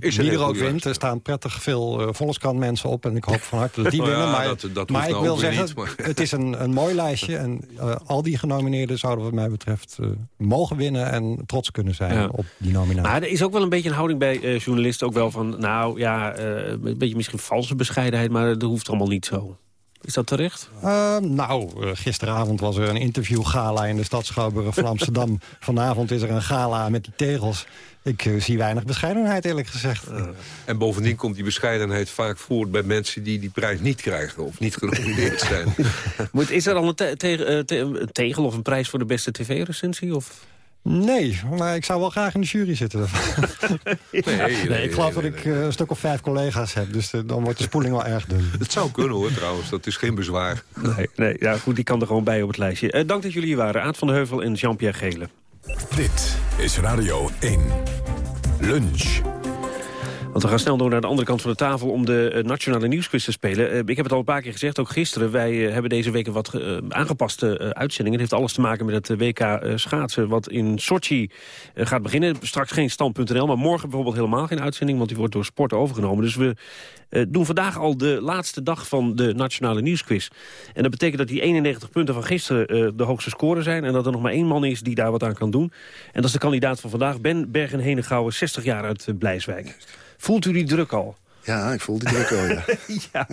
Is wie er ook wint, er staan prettig veel uh, Volkskrant mensen op... en ik hoop van harte dat die Nou winnen. Maar, dat- dat maar hoeft ik nou wil zeggen, niet, maar- het is een, een mooi lijstje... en uh, al die genomineerden zouden wat mij betreft uh, mogen winnen... en trots kunnen zijn Ja. op die nominatie. Maar er is ook wel een beetje een houding bij eh, journalisten. Ook wel van, nou ja, eh, een beetje misschien valse bescheidenheid... maar dat hoeft allemaal niet zo. Is dat terecht? Uh, nou, uh, gisteravond was er een interviewgala in de stad Schouwburg van Amsterdam. Vanavond is er een gala met die tegels. Ik uh, zie weinig bescheidenheid, eerlijk gezegd. En bovendien komt die bescheidenheid vaak voort bij mensen die die prijs niet krijgen of niet genomineerd zijn. Moet, is er al een, te te te een tegel of een prijs voor de beste tv-recensie? Of... Nee, maar ik zou wel graag in de jury zitten. nee, nee, nee, ik geloof dat ik uh, een stuk of vijf collega's heb. Dus uh, dan wordt de spoeling wel erg dun. Het zou kunnen hoor trouwens, dat is geen bezwaar. Nee, nee ja, goed, die kan er gewoon bij op het lijstje. Uh, dank dat jullie hier waren. Aad van de Heuvel en Jean-Pierre Gele. Dit is Radio 1. Lunch. Want we gaan snel door naar de andere kant van de tafel om de uh, nationale nieuwsquiz te spelen. Uh, ik heb het al een paar keer gezegd, ook gisteren. Wij uh, hebben deze week een wat aangepaste uitzending. Het heeft alles te maken met het WK schaatsen wat in Sochi gaat beginnen. Straks geen stand.nl, maar morgen bijvoorbeeld helemaal geen uitzending... want die wordt door sport overgenomen. Dus we doen vandaag al de laatste dag van de nationale nieuwsquiz. En dat betekent dat die 91 punten van gisteren de hoogste score zijn... en dat er nog maar één man is die daar wat aan kan doen. En dat is de kandidaat van vandaag, Ben Bergen-Henegouwen, 60 jaar uit Blijswijk. Voelt u die druk al? Ja, ik voel die druk al, ja. ja.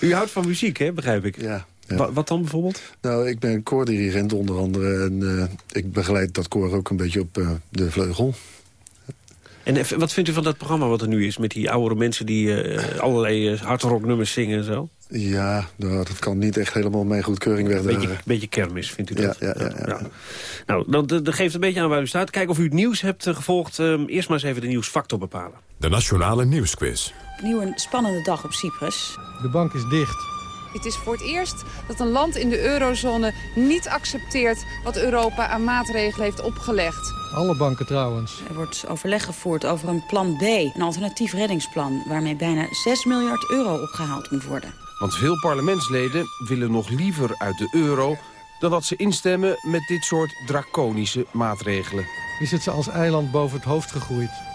U houdt van muziek, hè, begrijp ik? Ja. ja. Wat, wat dan bijvoorbeeld? Nou, ik ben koordirigent onder andere. En uh, ik begeleid dat koor ook een beetje op uh, de vleugel. En wat vindt u van dat programma wat er nu is... met die oudere mensen die uh, allerlei hardrocknummers zingen en zo? Ja, nou, dat kan niet echt helemaal mijn goedkeuring wegdragen. Beetje, beetje kermis, vindt u dat? Ja, ja, ja. ja, ja. Nou, dat, dat, geeft een beetje aan waar u staat. Kijk of u het nieuws hebt gevolgd. Um, eerst maar eens even de nieuwsfactor bepalen. De Nationale Nieuwsquiz. Opnieuw een spannende dag op Cyprus. De bank is dicht. Het is voor het eerst dat een land in de eurozone niet accepteert wat Europa aan maatregelen heeft opgelegd. Alle banken trouwens. Er wordt overleg gevoerd over een plan B, een alternatief reddingsplan... waarmee bijna 6 miljard euro opgehaald moet worden. Want veel parlementsleden willen nog liever uit de euro... dan dat ze instemmen met dit soort draconische maatregelen. Is het ze als eiland boven het hoofd gegroeid?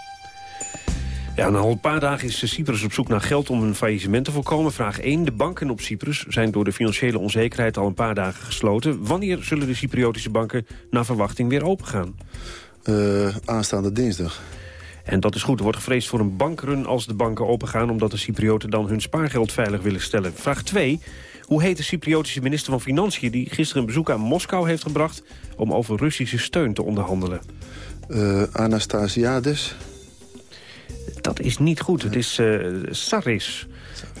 Ja, na al een paar dagen is Cyprus op zoek naar geld om een faillissement te voorkomen. Vraag 1. De banken op Cyprus zijn door de financiële onzekerheid al een paar dagen gesloten. Wanneer zullen de Cypriotische banken naar verwachting weer opengaan? Uh, aanstaande dinsdag. En dat is goed. Er wordt gevreesd voor een bankrun als de banken opengaan... omdat de Cyprioten dan hun spaargeld veilig willen stellen. Vraag 2. Hoe heet de Cypriotische minister van Financiën... die gisteren een bezoek aan Moskou heeft gebracht... om over Russische steun te onderhandelen? Uh, Anastasiades. Dat is niet goed. Het is uh, Saris,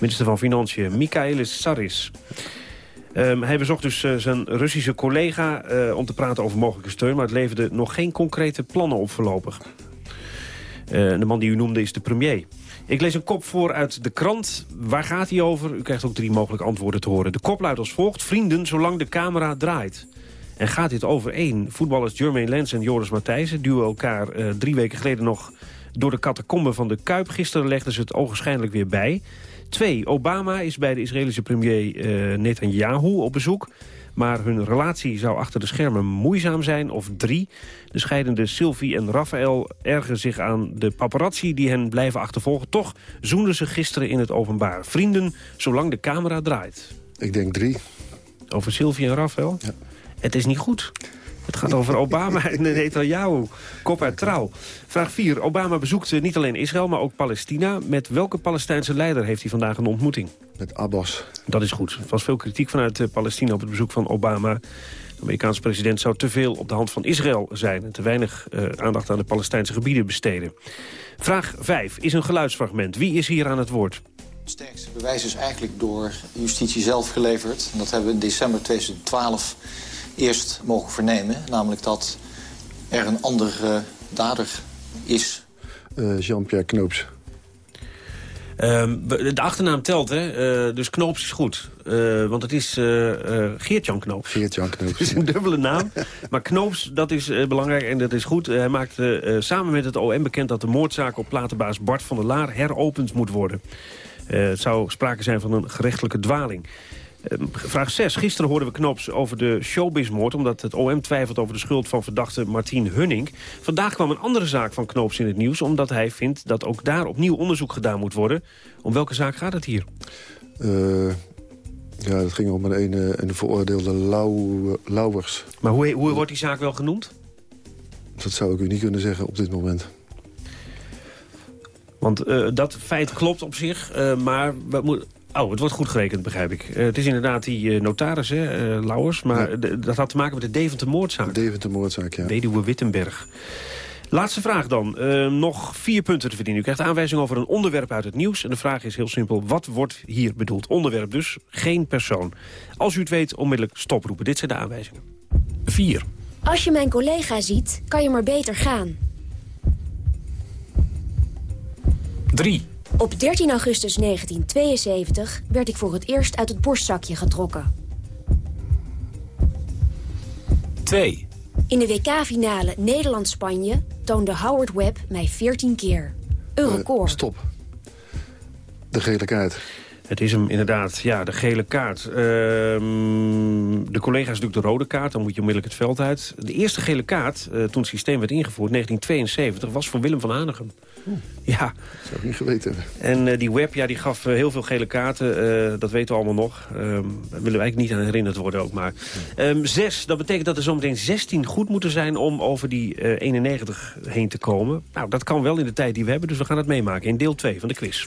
minister van Financiën. Michaelis Saris. Um, hij bezocht dus uh, zijn Russische collega uh, om te praten over mogelijke steun... maar het leverde nog geen concrete plannen op voorlopig. De man die u noemde is de premier. Ik lees een kop voor uit de krant. Waar gaat hij over? U krijgt ook drie mogelijke antwoorden te horen. De kop luidt als volgt. Vrienden, zolang de camera draait. En gaat dit over één? Voetballers Jermaine Lens en Joris Matthijssen... duwen elkaar drie weken geleden nog door de catacomben van de Kuip. Gisteren legden ze het ogenschijnlijk weer bij. Twee, Obama is bij de Israëlische premier uh, Netanyahu op bezoek. Maar hun relatie zou achter de schermen moeizaam zijn. Of drie, de scheidende Sylvie en Raphaël ergen zich aan de paparazzi... die hen blijven achtervolgen. Toch zoenden ze gisteren in het openbaar. Vrienden, zolang de camera draait. Ik denk drie. Over Sylvie en Raphaël? Ja. Het is niet goed. Het gaat over Obama en Netanyahu. Kop uit trouw. Vraag 4. Obama bezoekt niet alleen Israël, maar ook Palestina. Met welke Palestijnse leider heeft hij vandaag een ontmoeting? Met Abbas. Dat is goed. Er was veel kritiek vanuit Palestina op het bezoek van Obama. De Amerikaanse president zou te veel op de hand van Israël zijn... en te weinig uh, aandacht aan de Palestijnse gebieden besteden. Vraag 5 is een geluidsfragment. Wie is hier aan het woord? Het sterkste bewijs is eigenlijk door justitie zelf geleverd. En dat hebben we in december 2012 eerst mogen vernemen. Namelijk dat er een andere dader is. Uh, Jean-Pierre Knoops. Um, de achternaam telt, hè? Uh, dus Knoops is goed. Uh, want het is Geert-Jan Knoops. Geert-Jan Knoops. Het is een dubbele naam. maar Knoops, dat is belangrijk en dat is goed. hij maakte samen met het OM bekend dat de moordzaak op platenbaas Bart van der Laar heropend moet worden. het zou sprake zijn van een gerechtelijke dwaling. Eh, vraag 6. Gisteren hoorden we Knops over de showbizmoord... omdat het OM twijfelt over de schuld van verdachte Martien Hunning. Vandaag kwam een andere zaak van Knops in het nieuws... omdat hij vindt dat ook daar opnieuw onderzoek gedaan moet worden. Om welke zaak gaat het hier? Uh, ja, dat ging om een een veroordeelde Lau, Lauwers. Maar hoe, hoe wordt die zaak wel genoemd? Dat zou ik u niet kunnen zeggen op dit moment. Want uh, dat feit klopt op zich, uh, maar... We moeten Oh, het wordt goed gerekend, begrijp ik. Uh, het is inderdaad die uh, notaris, hè, uh, Lauwers. Maar ja. dat had te maken met de Deventer-moordzaak. De Deventer-moordzaak, ja. Weduwe Wittenberg. Laatste vraag dan. nog vier punten te verdienen. U krijgt aanwijzing over een onderwerp uit het nieuws. En de vraag is heel simpel. Wat wordt hier bedoeld? Onderwerp dus, geen persoon. Als u het weet, onmiddellijk stoproepen. Dit zijn de aanwijzingen. 4. Als je mijn collega ziet, kan je maar beter gaan. 3. Op 13 augustus 1972 werd ik voor het eerst uit het borstzakje getrokken. 2. In de WK-finale Nederland-Spanje toonde Howard Webb mij 14 keer. Een record. Uh, stop. De gele kaart. Het is hem inderdaad, ja, de gele kaart. Uh, de collega's natuurlijk de rode kaart, dan moet je onmiddellijk het veld uit. De eerste gele kaart, uh, toen het systeem werd ingevoerd, 1972, was voor Willem van Hanegem. Oeh, ja. Dat zou ik niet geweten hebben. En uh, die web, ja, die gaf heel veel gele kaarten. dat weten we allemaal nog. Um, daar willen we eigenlijk niet aan herinnerd worden ook maar. Um, zes, dat betekent dat er zometeen 16 goed moeten zijn om over die 91 heen te komen. Nou, dat kan wel in de tijd die we hebben, dus we gaan het meemaken in deel 2 van de quiz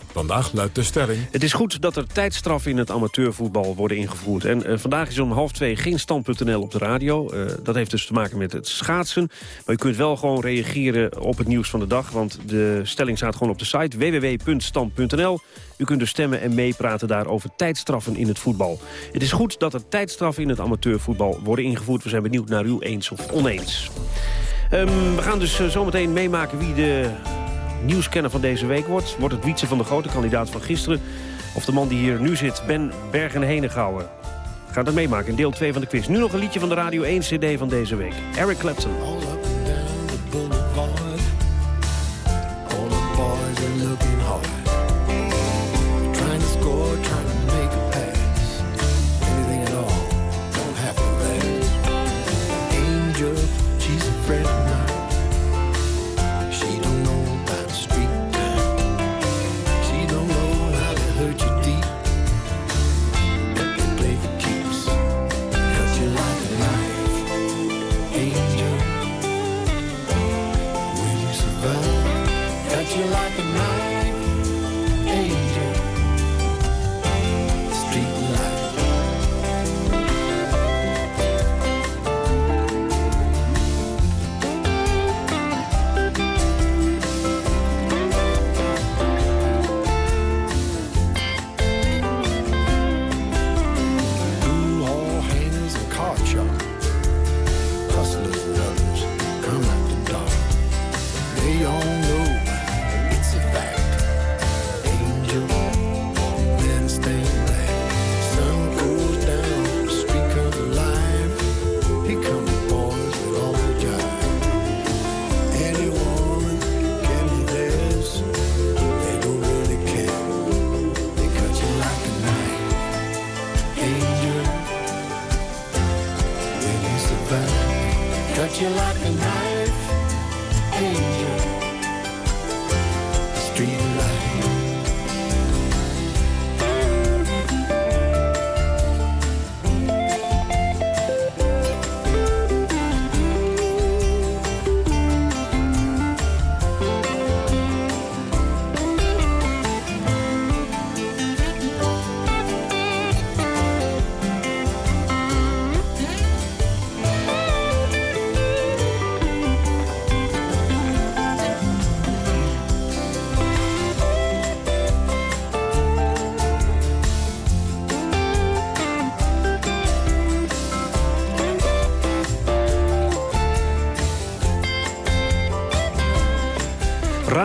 Vandaag luidt de stelling... Het is goed dat er tijdstraffen in het amateurvoetbal worden ingevoerd. En uh, vandaag is om half twee geen stand.nl op de radio. Uh, dat heeft dus te maken met het schaatsen. Maar u kunt wel gewoon reageren op het nieuws van de dag. Want de stelling staat gewoon op de site www.stand.nl. U kunt dus stemmen en meepraten daar over tijdstraffen in het voetbal. Het is goed dat er tijdstraffen in het amateurvoetbal worden ingevoerd. We zijn benieuwd naar u eens of oneens. Um, we gaan dus uh, zometeen meemaken wie de nieuwskenner van deze week wordt... wordt het Wietse van de Grote, kandidaat van gisteren... of de man die hier nu zit, Ben Bergen-Henegouwen. Gaat dat meemaken in deel 2 van de quiz. Nu nog een liedje van de Radio 1 CD van deze week. Eric Clapton. All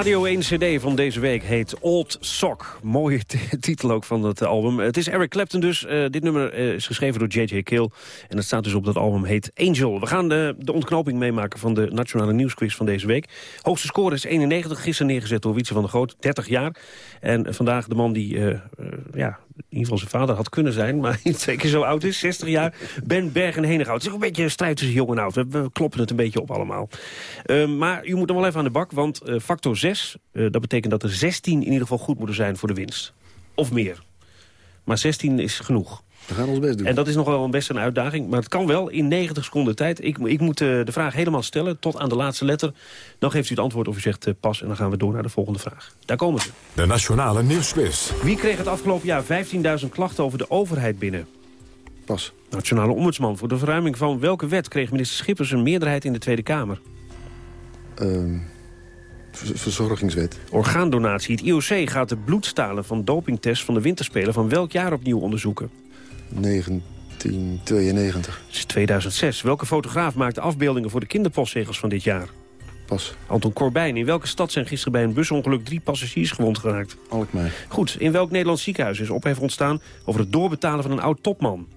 Radio 1 CD van deze week heet Old Sock. Mooie titel ook van het album. Het is Eric Clapton dus. Uh, dit nummer uh, is geschreven door J.J. Kill. En het staat dus op dat album heet Angel. We gaan de, de ontknoping meemaken van de Nationale Nieuwsquiz van deze week. Hoogste score is 91, gisteren neergezet door Wietse van der Groot, 30 jaar. En vandaag de man die ja, in ieder geval zijn vader had kunnen zijn... maar niet twee keer zo oud is, 60 jaar, Ben Bergen Heneghout. Het is een beetje een strijd tussen jong en oud. We, kloppen het een beetje op allemaal. Uh, maar u moet nog wel even aan de bak, want uh, factor 6... Uh, dat betekent dat er 16 in ieder geval goed moeten zijn voor de winst. Of meer. Maar 16 is genoeg. We gaan ons best doen. En dat is nog wel een best een uitdaging. Maar het kan wel in 90 seconden tijd. Ik, ik moet uh, de vraag helemaal stellen tot aan de laatste letter. Dan geeft u het antwoord of u zegt uh, pas. En dan gaan we door naar de volgende vraag. Daar komen ze. De Nationale Nieuwsquiz. Wie kreeg het afgelopen jaar 15.000 klachten over de overheid binnen? Pas. Nationale Ombudsman. Voor de verruiming van welke wet kreeg minister Schippers een meerderheid in de Tweede Kamer? Um, verzorgingswet. Orgaandonatie. Het IOC gaat de bloedstalen van dopingtests van de winterspelen van welk jaar opnieuw onderzoeken? 1992. Het is 2006. Welke fotograaf maakte afbeeldingen voor de kinderpostzegels van dit jaar? Pas. Anton Corbijn. In welke stad zijn gisteren bij een busongeluk drie passagiers gewond geraakt? Alkmaar. Goed. In welk Nederlands ziekenhuis is ophef ontstaan over het doorbetalen van een oud topman?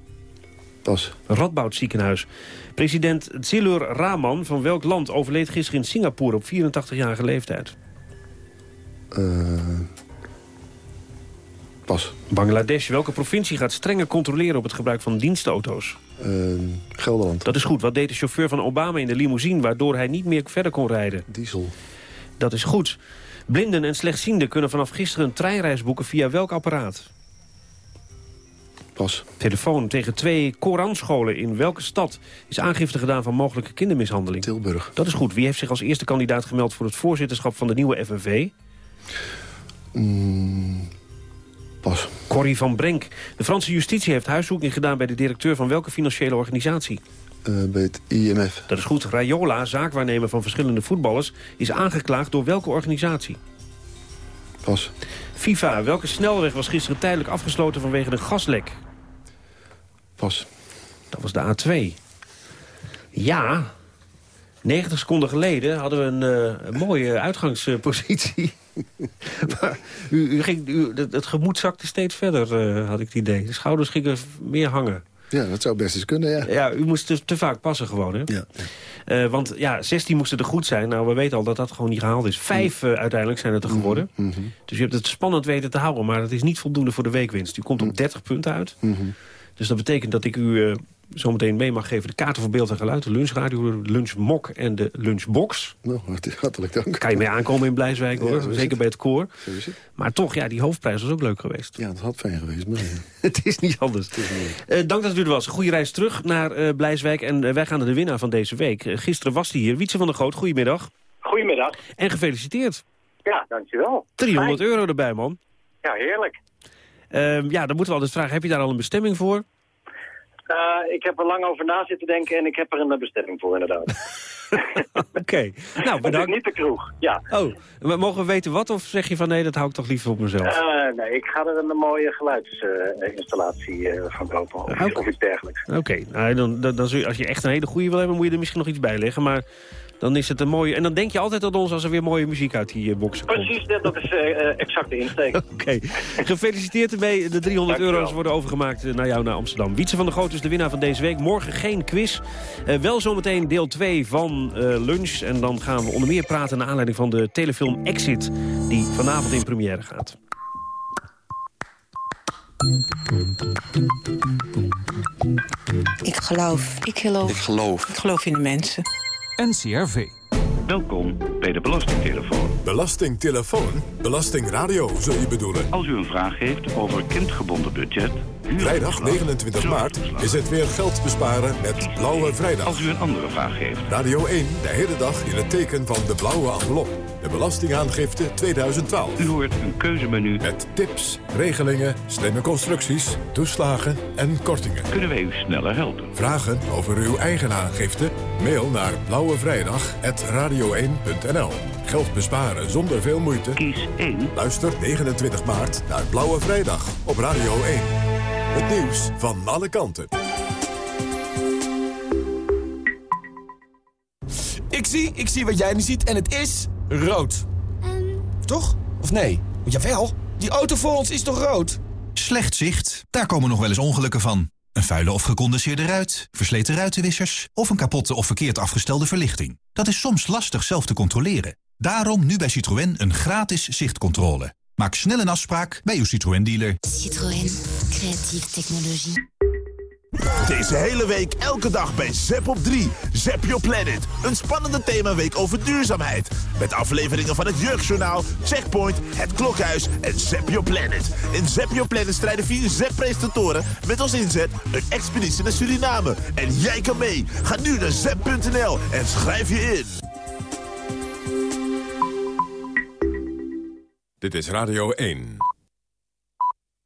Pas. Radboud ziekenhuis. President Zillur Rahman van welk land overleed gisteren in Singapore op 84-jarige leeftijd? Uh, pas. Bangladesh. Welke provincie gaat strenger controleren op het gebruik van dienstauto's? Uh, Gelderland. Dat is goed. Wat deed de chauffeur van Obama in de limousine... waardoor hij niet meer verder kon rijden? Diesel. Dat is goed. Blinden en slechtzienden kunnen vanaf gisteren een treinreis boeken via welk apparaat? Pas. Telefoon tegen twee Koranscholen. In welke stad is aangifte gedaan van mogelijke kindermishandeling? Tilburg. Dat is goed. Wie heeft zich als eerste kandidaat gemeld voor het voorzitterschap van de nieuwe FNV? Mm, pas. Corrie van Brenk. De Franse justitie heeft huiszoeking gedaan bij de directeur van welke financiële organisatie? Uh, bij het IMF. Dat is goed. Rayola, zaakwaarnemer van verschillende voetballers... is aangeklaagd door welke organisatie? Pas. FIFA, welke snelweg was gisteren tijdelijk afgesloten vanwege een gaslek? Pas. Dat was de A2. Ja, 90 seconden geleden hadden we een, uh, een mooie uitgangspositie. maar u, u ging, u, het, het, gemoed zakte steeds verder, uh, had ik het idee. De schouders gingen meer hangen. Ja, dat zou best eens kunnen, ja. Ja, u moest te, te vaak passen gewoon, hè? Ja. Uh, want ja, 16 moesten er goed zijn. Nou, we weten al dat dat gewoon niet gehaald is. Vijf uh, uiteindelijk zijn het er geworden. Mm -hmm. Dus u hebt het spannend weten te houden. Maar het is niet voldoende voor de weekwinst. U komt op 30 punten uit. Mm -hmm. Dus dat betekent dat ik u zometeen mee mag geven... de kaarten voor beeld en geluid, de lunchradio, de lunchmok en de lunchbox. Nou, hartelijk dank. Kan je mee aankomen in Blijswijk, hoor. Ja, Zeker bij het koor. Het. Maar toch, ja, die hoofdprijs was ook leuk geweest. Ja, dat had fijn geweest. Maar, het is niet anders. Het is niet. Uh, dank dat u er was. Goede reis terug naar uh, Blijswijk. En uh, wij gaan naar de winnaar van deze week. gisteren was hij hier. Wietse van der Groot, goedemiddag. Goedemiddag. En gefeliciteerd. Ja, dankjewel. 300 Fijn. euro erbij, man. Ja, heerlijk. Ehm, ja, dan moeten we altijd vragen, heb je daar al een bestemming voor? Uh, ik heb er lang over na zitten denken en ik heb er een bestemming voor, inderdaad. Oké, okay. nou bedankt. Niet de kroeg, ja. Oh, maar mogen we weten wat of zeg je van nee, dat hou ik toch liever op mezelf? Uh, nee, ik ga er een mooie geluidsinstallatie uh, van kopen of, okay. of iets dergelijks. Oké, okay. nou, dan, dan, als je echt een hele goede wil hebben, moet je er misschien nog iets bij leggen, maar... Dan is het een mooie... En dan denk je altijd aan ons als er weer mooie muziek uit die uh, boxen komt. Precies, dat, dat is uh, exact de insteek. Oké. Okay. Gefeliciteerd ermee. De 300 euro's worden overgemaakt naar jou naar Amsterdam. Wietse van der Goot is de winnaar van deze week. Morgen geen quiz. Uh, wel zometeen deel 2 van lunch. En dan gaan we onder meer praten naar aanleiding van de telefilm Exit... die vanavond in première gaat. Ik geloof. Ik geloof. Ik geloof. Ik geloof in de mensen. NCRV. Welkom bij de Belastingtelefoon. Belastingtelefoon? Belastingradio zul je bedoelen? Als u een vraag heeft over kindgebonden budget... Vrijdag 29 maart is het weer geld besparen met Blauwe Vrijdag. Als u een andere vraag heeft. Radio 1 de hele dag in het teken van de blauwe envelop. De Belastingaangifte 2012. U hoort een keuzemenu. Met tips, regelingen, slimme constructies, toeslagen en kortingen. Kunnen wij u sneller helpen? Vragen over uw eigen aangifte? Mail naar blauwevrijdag.radio1.nl Geld besparen zonder veel moeite? Kies 1. Luister 29 maart naar Blauwe Vrijdag op Radio 1. Het nieuws van alle kanten. Ik zie, ik zie wat jij nu ziet en het is rood. En toch? Of nee? Jawel, die auto voor ons is toch rood? Slecht zicht, daar komen nog wel eens ongelukken van. Een vuile of gecondenseerde ruit, versleten ruitenwissers... of een kapotte of verkeerd afgestelde verlichting. Dat is soms lastig zelf te controleren. Daarom nu bij Citroën een gratis zichtcontrole. Maak snel een afspraak bij uw Citroën-dealer. Citroën. Creatieve technologie. Deze hele week elke dag bij Zep op 3. Zep Your Planet. Een spannende themaweek over duurzaamheid. Met afleveringen van het Jeugdjournaal, Checkpoint, Het Klokhuis en Zep Your Planet. In Zep Your Planet strijden vier Zep-presentatoren met als inzet een expeditie naar Suriname. En jij kan mee. Ga nu naar zep.nl en schrijf je in. Dit is Radio 1.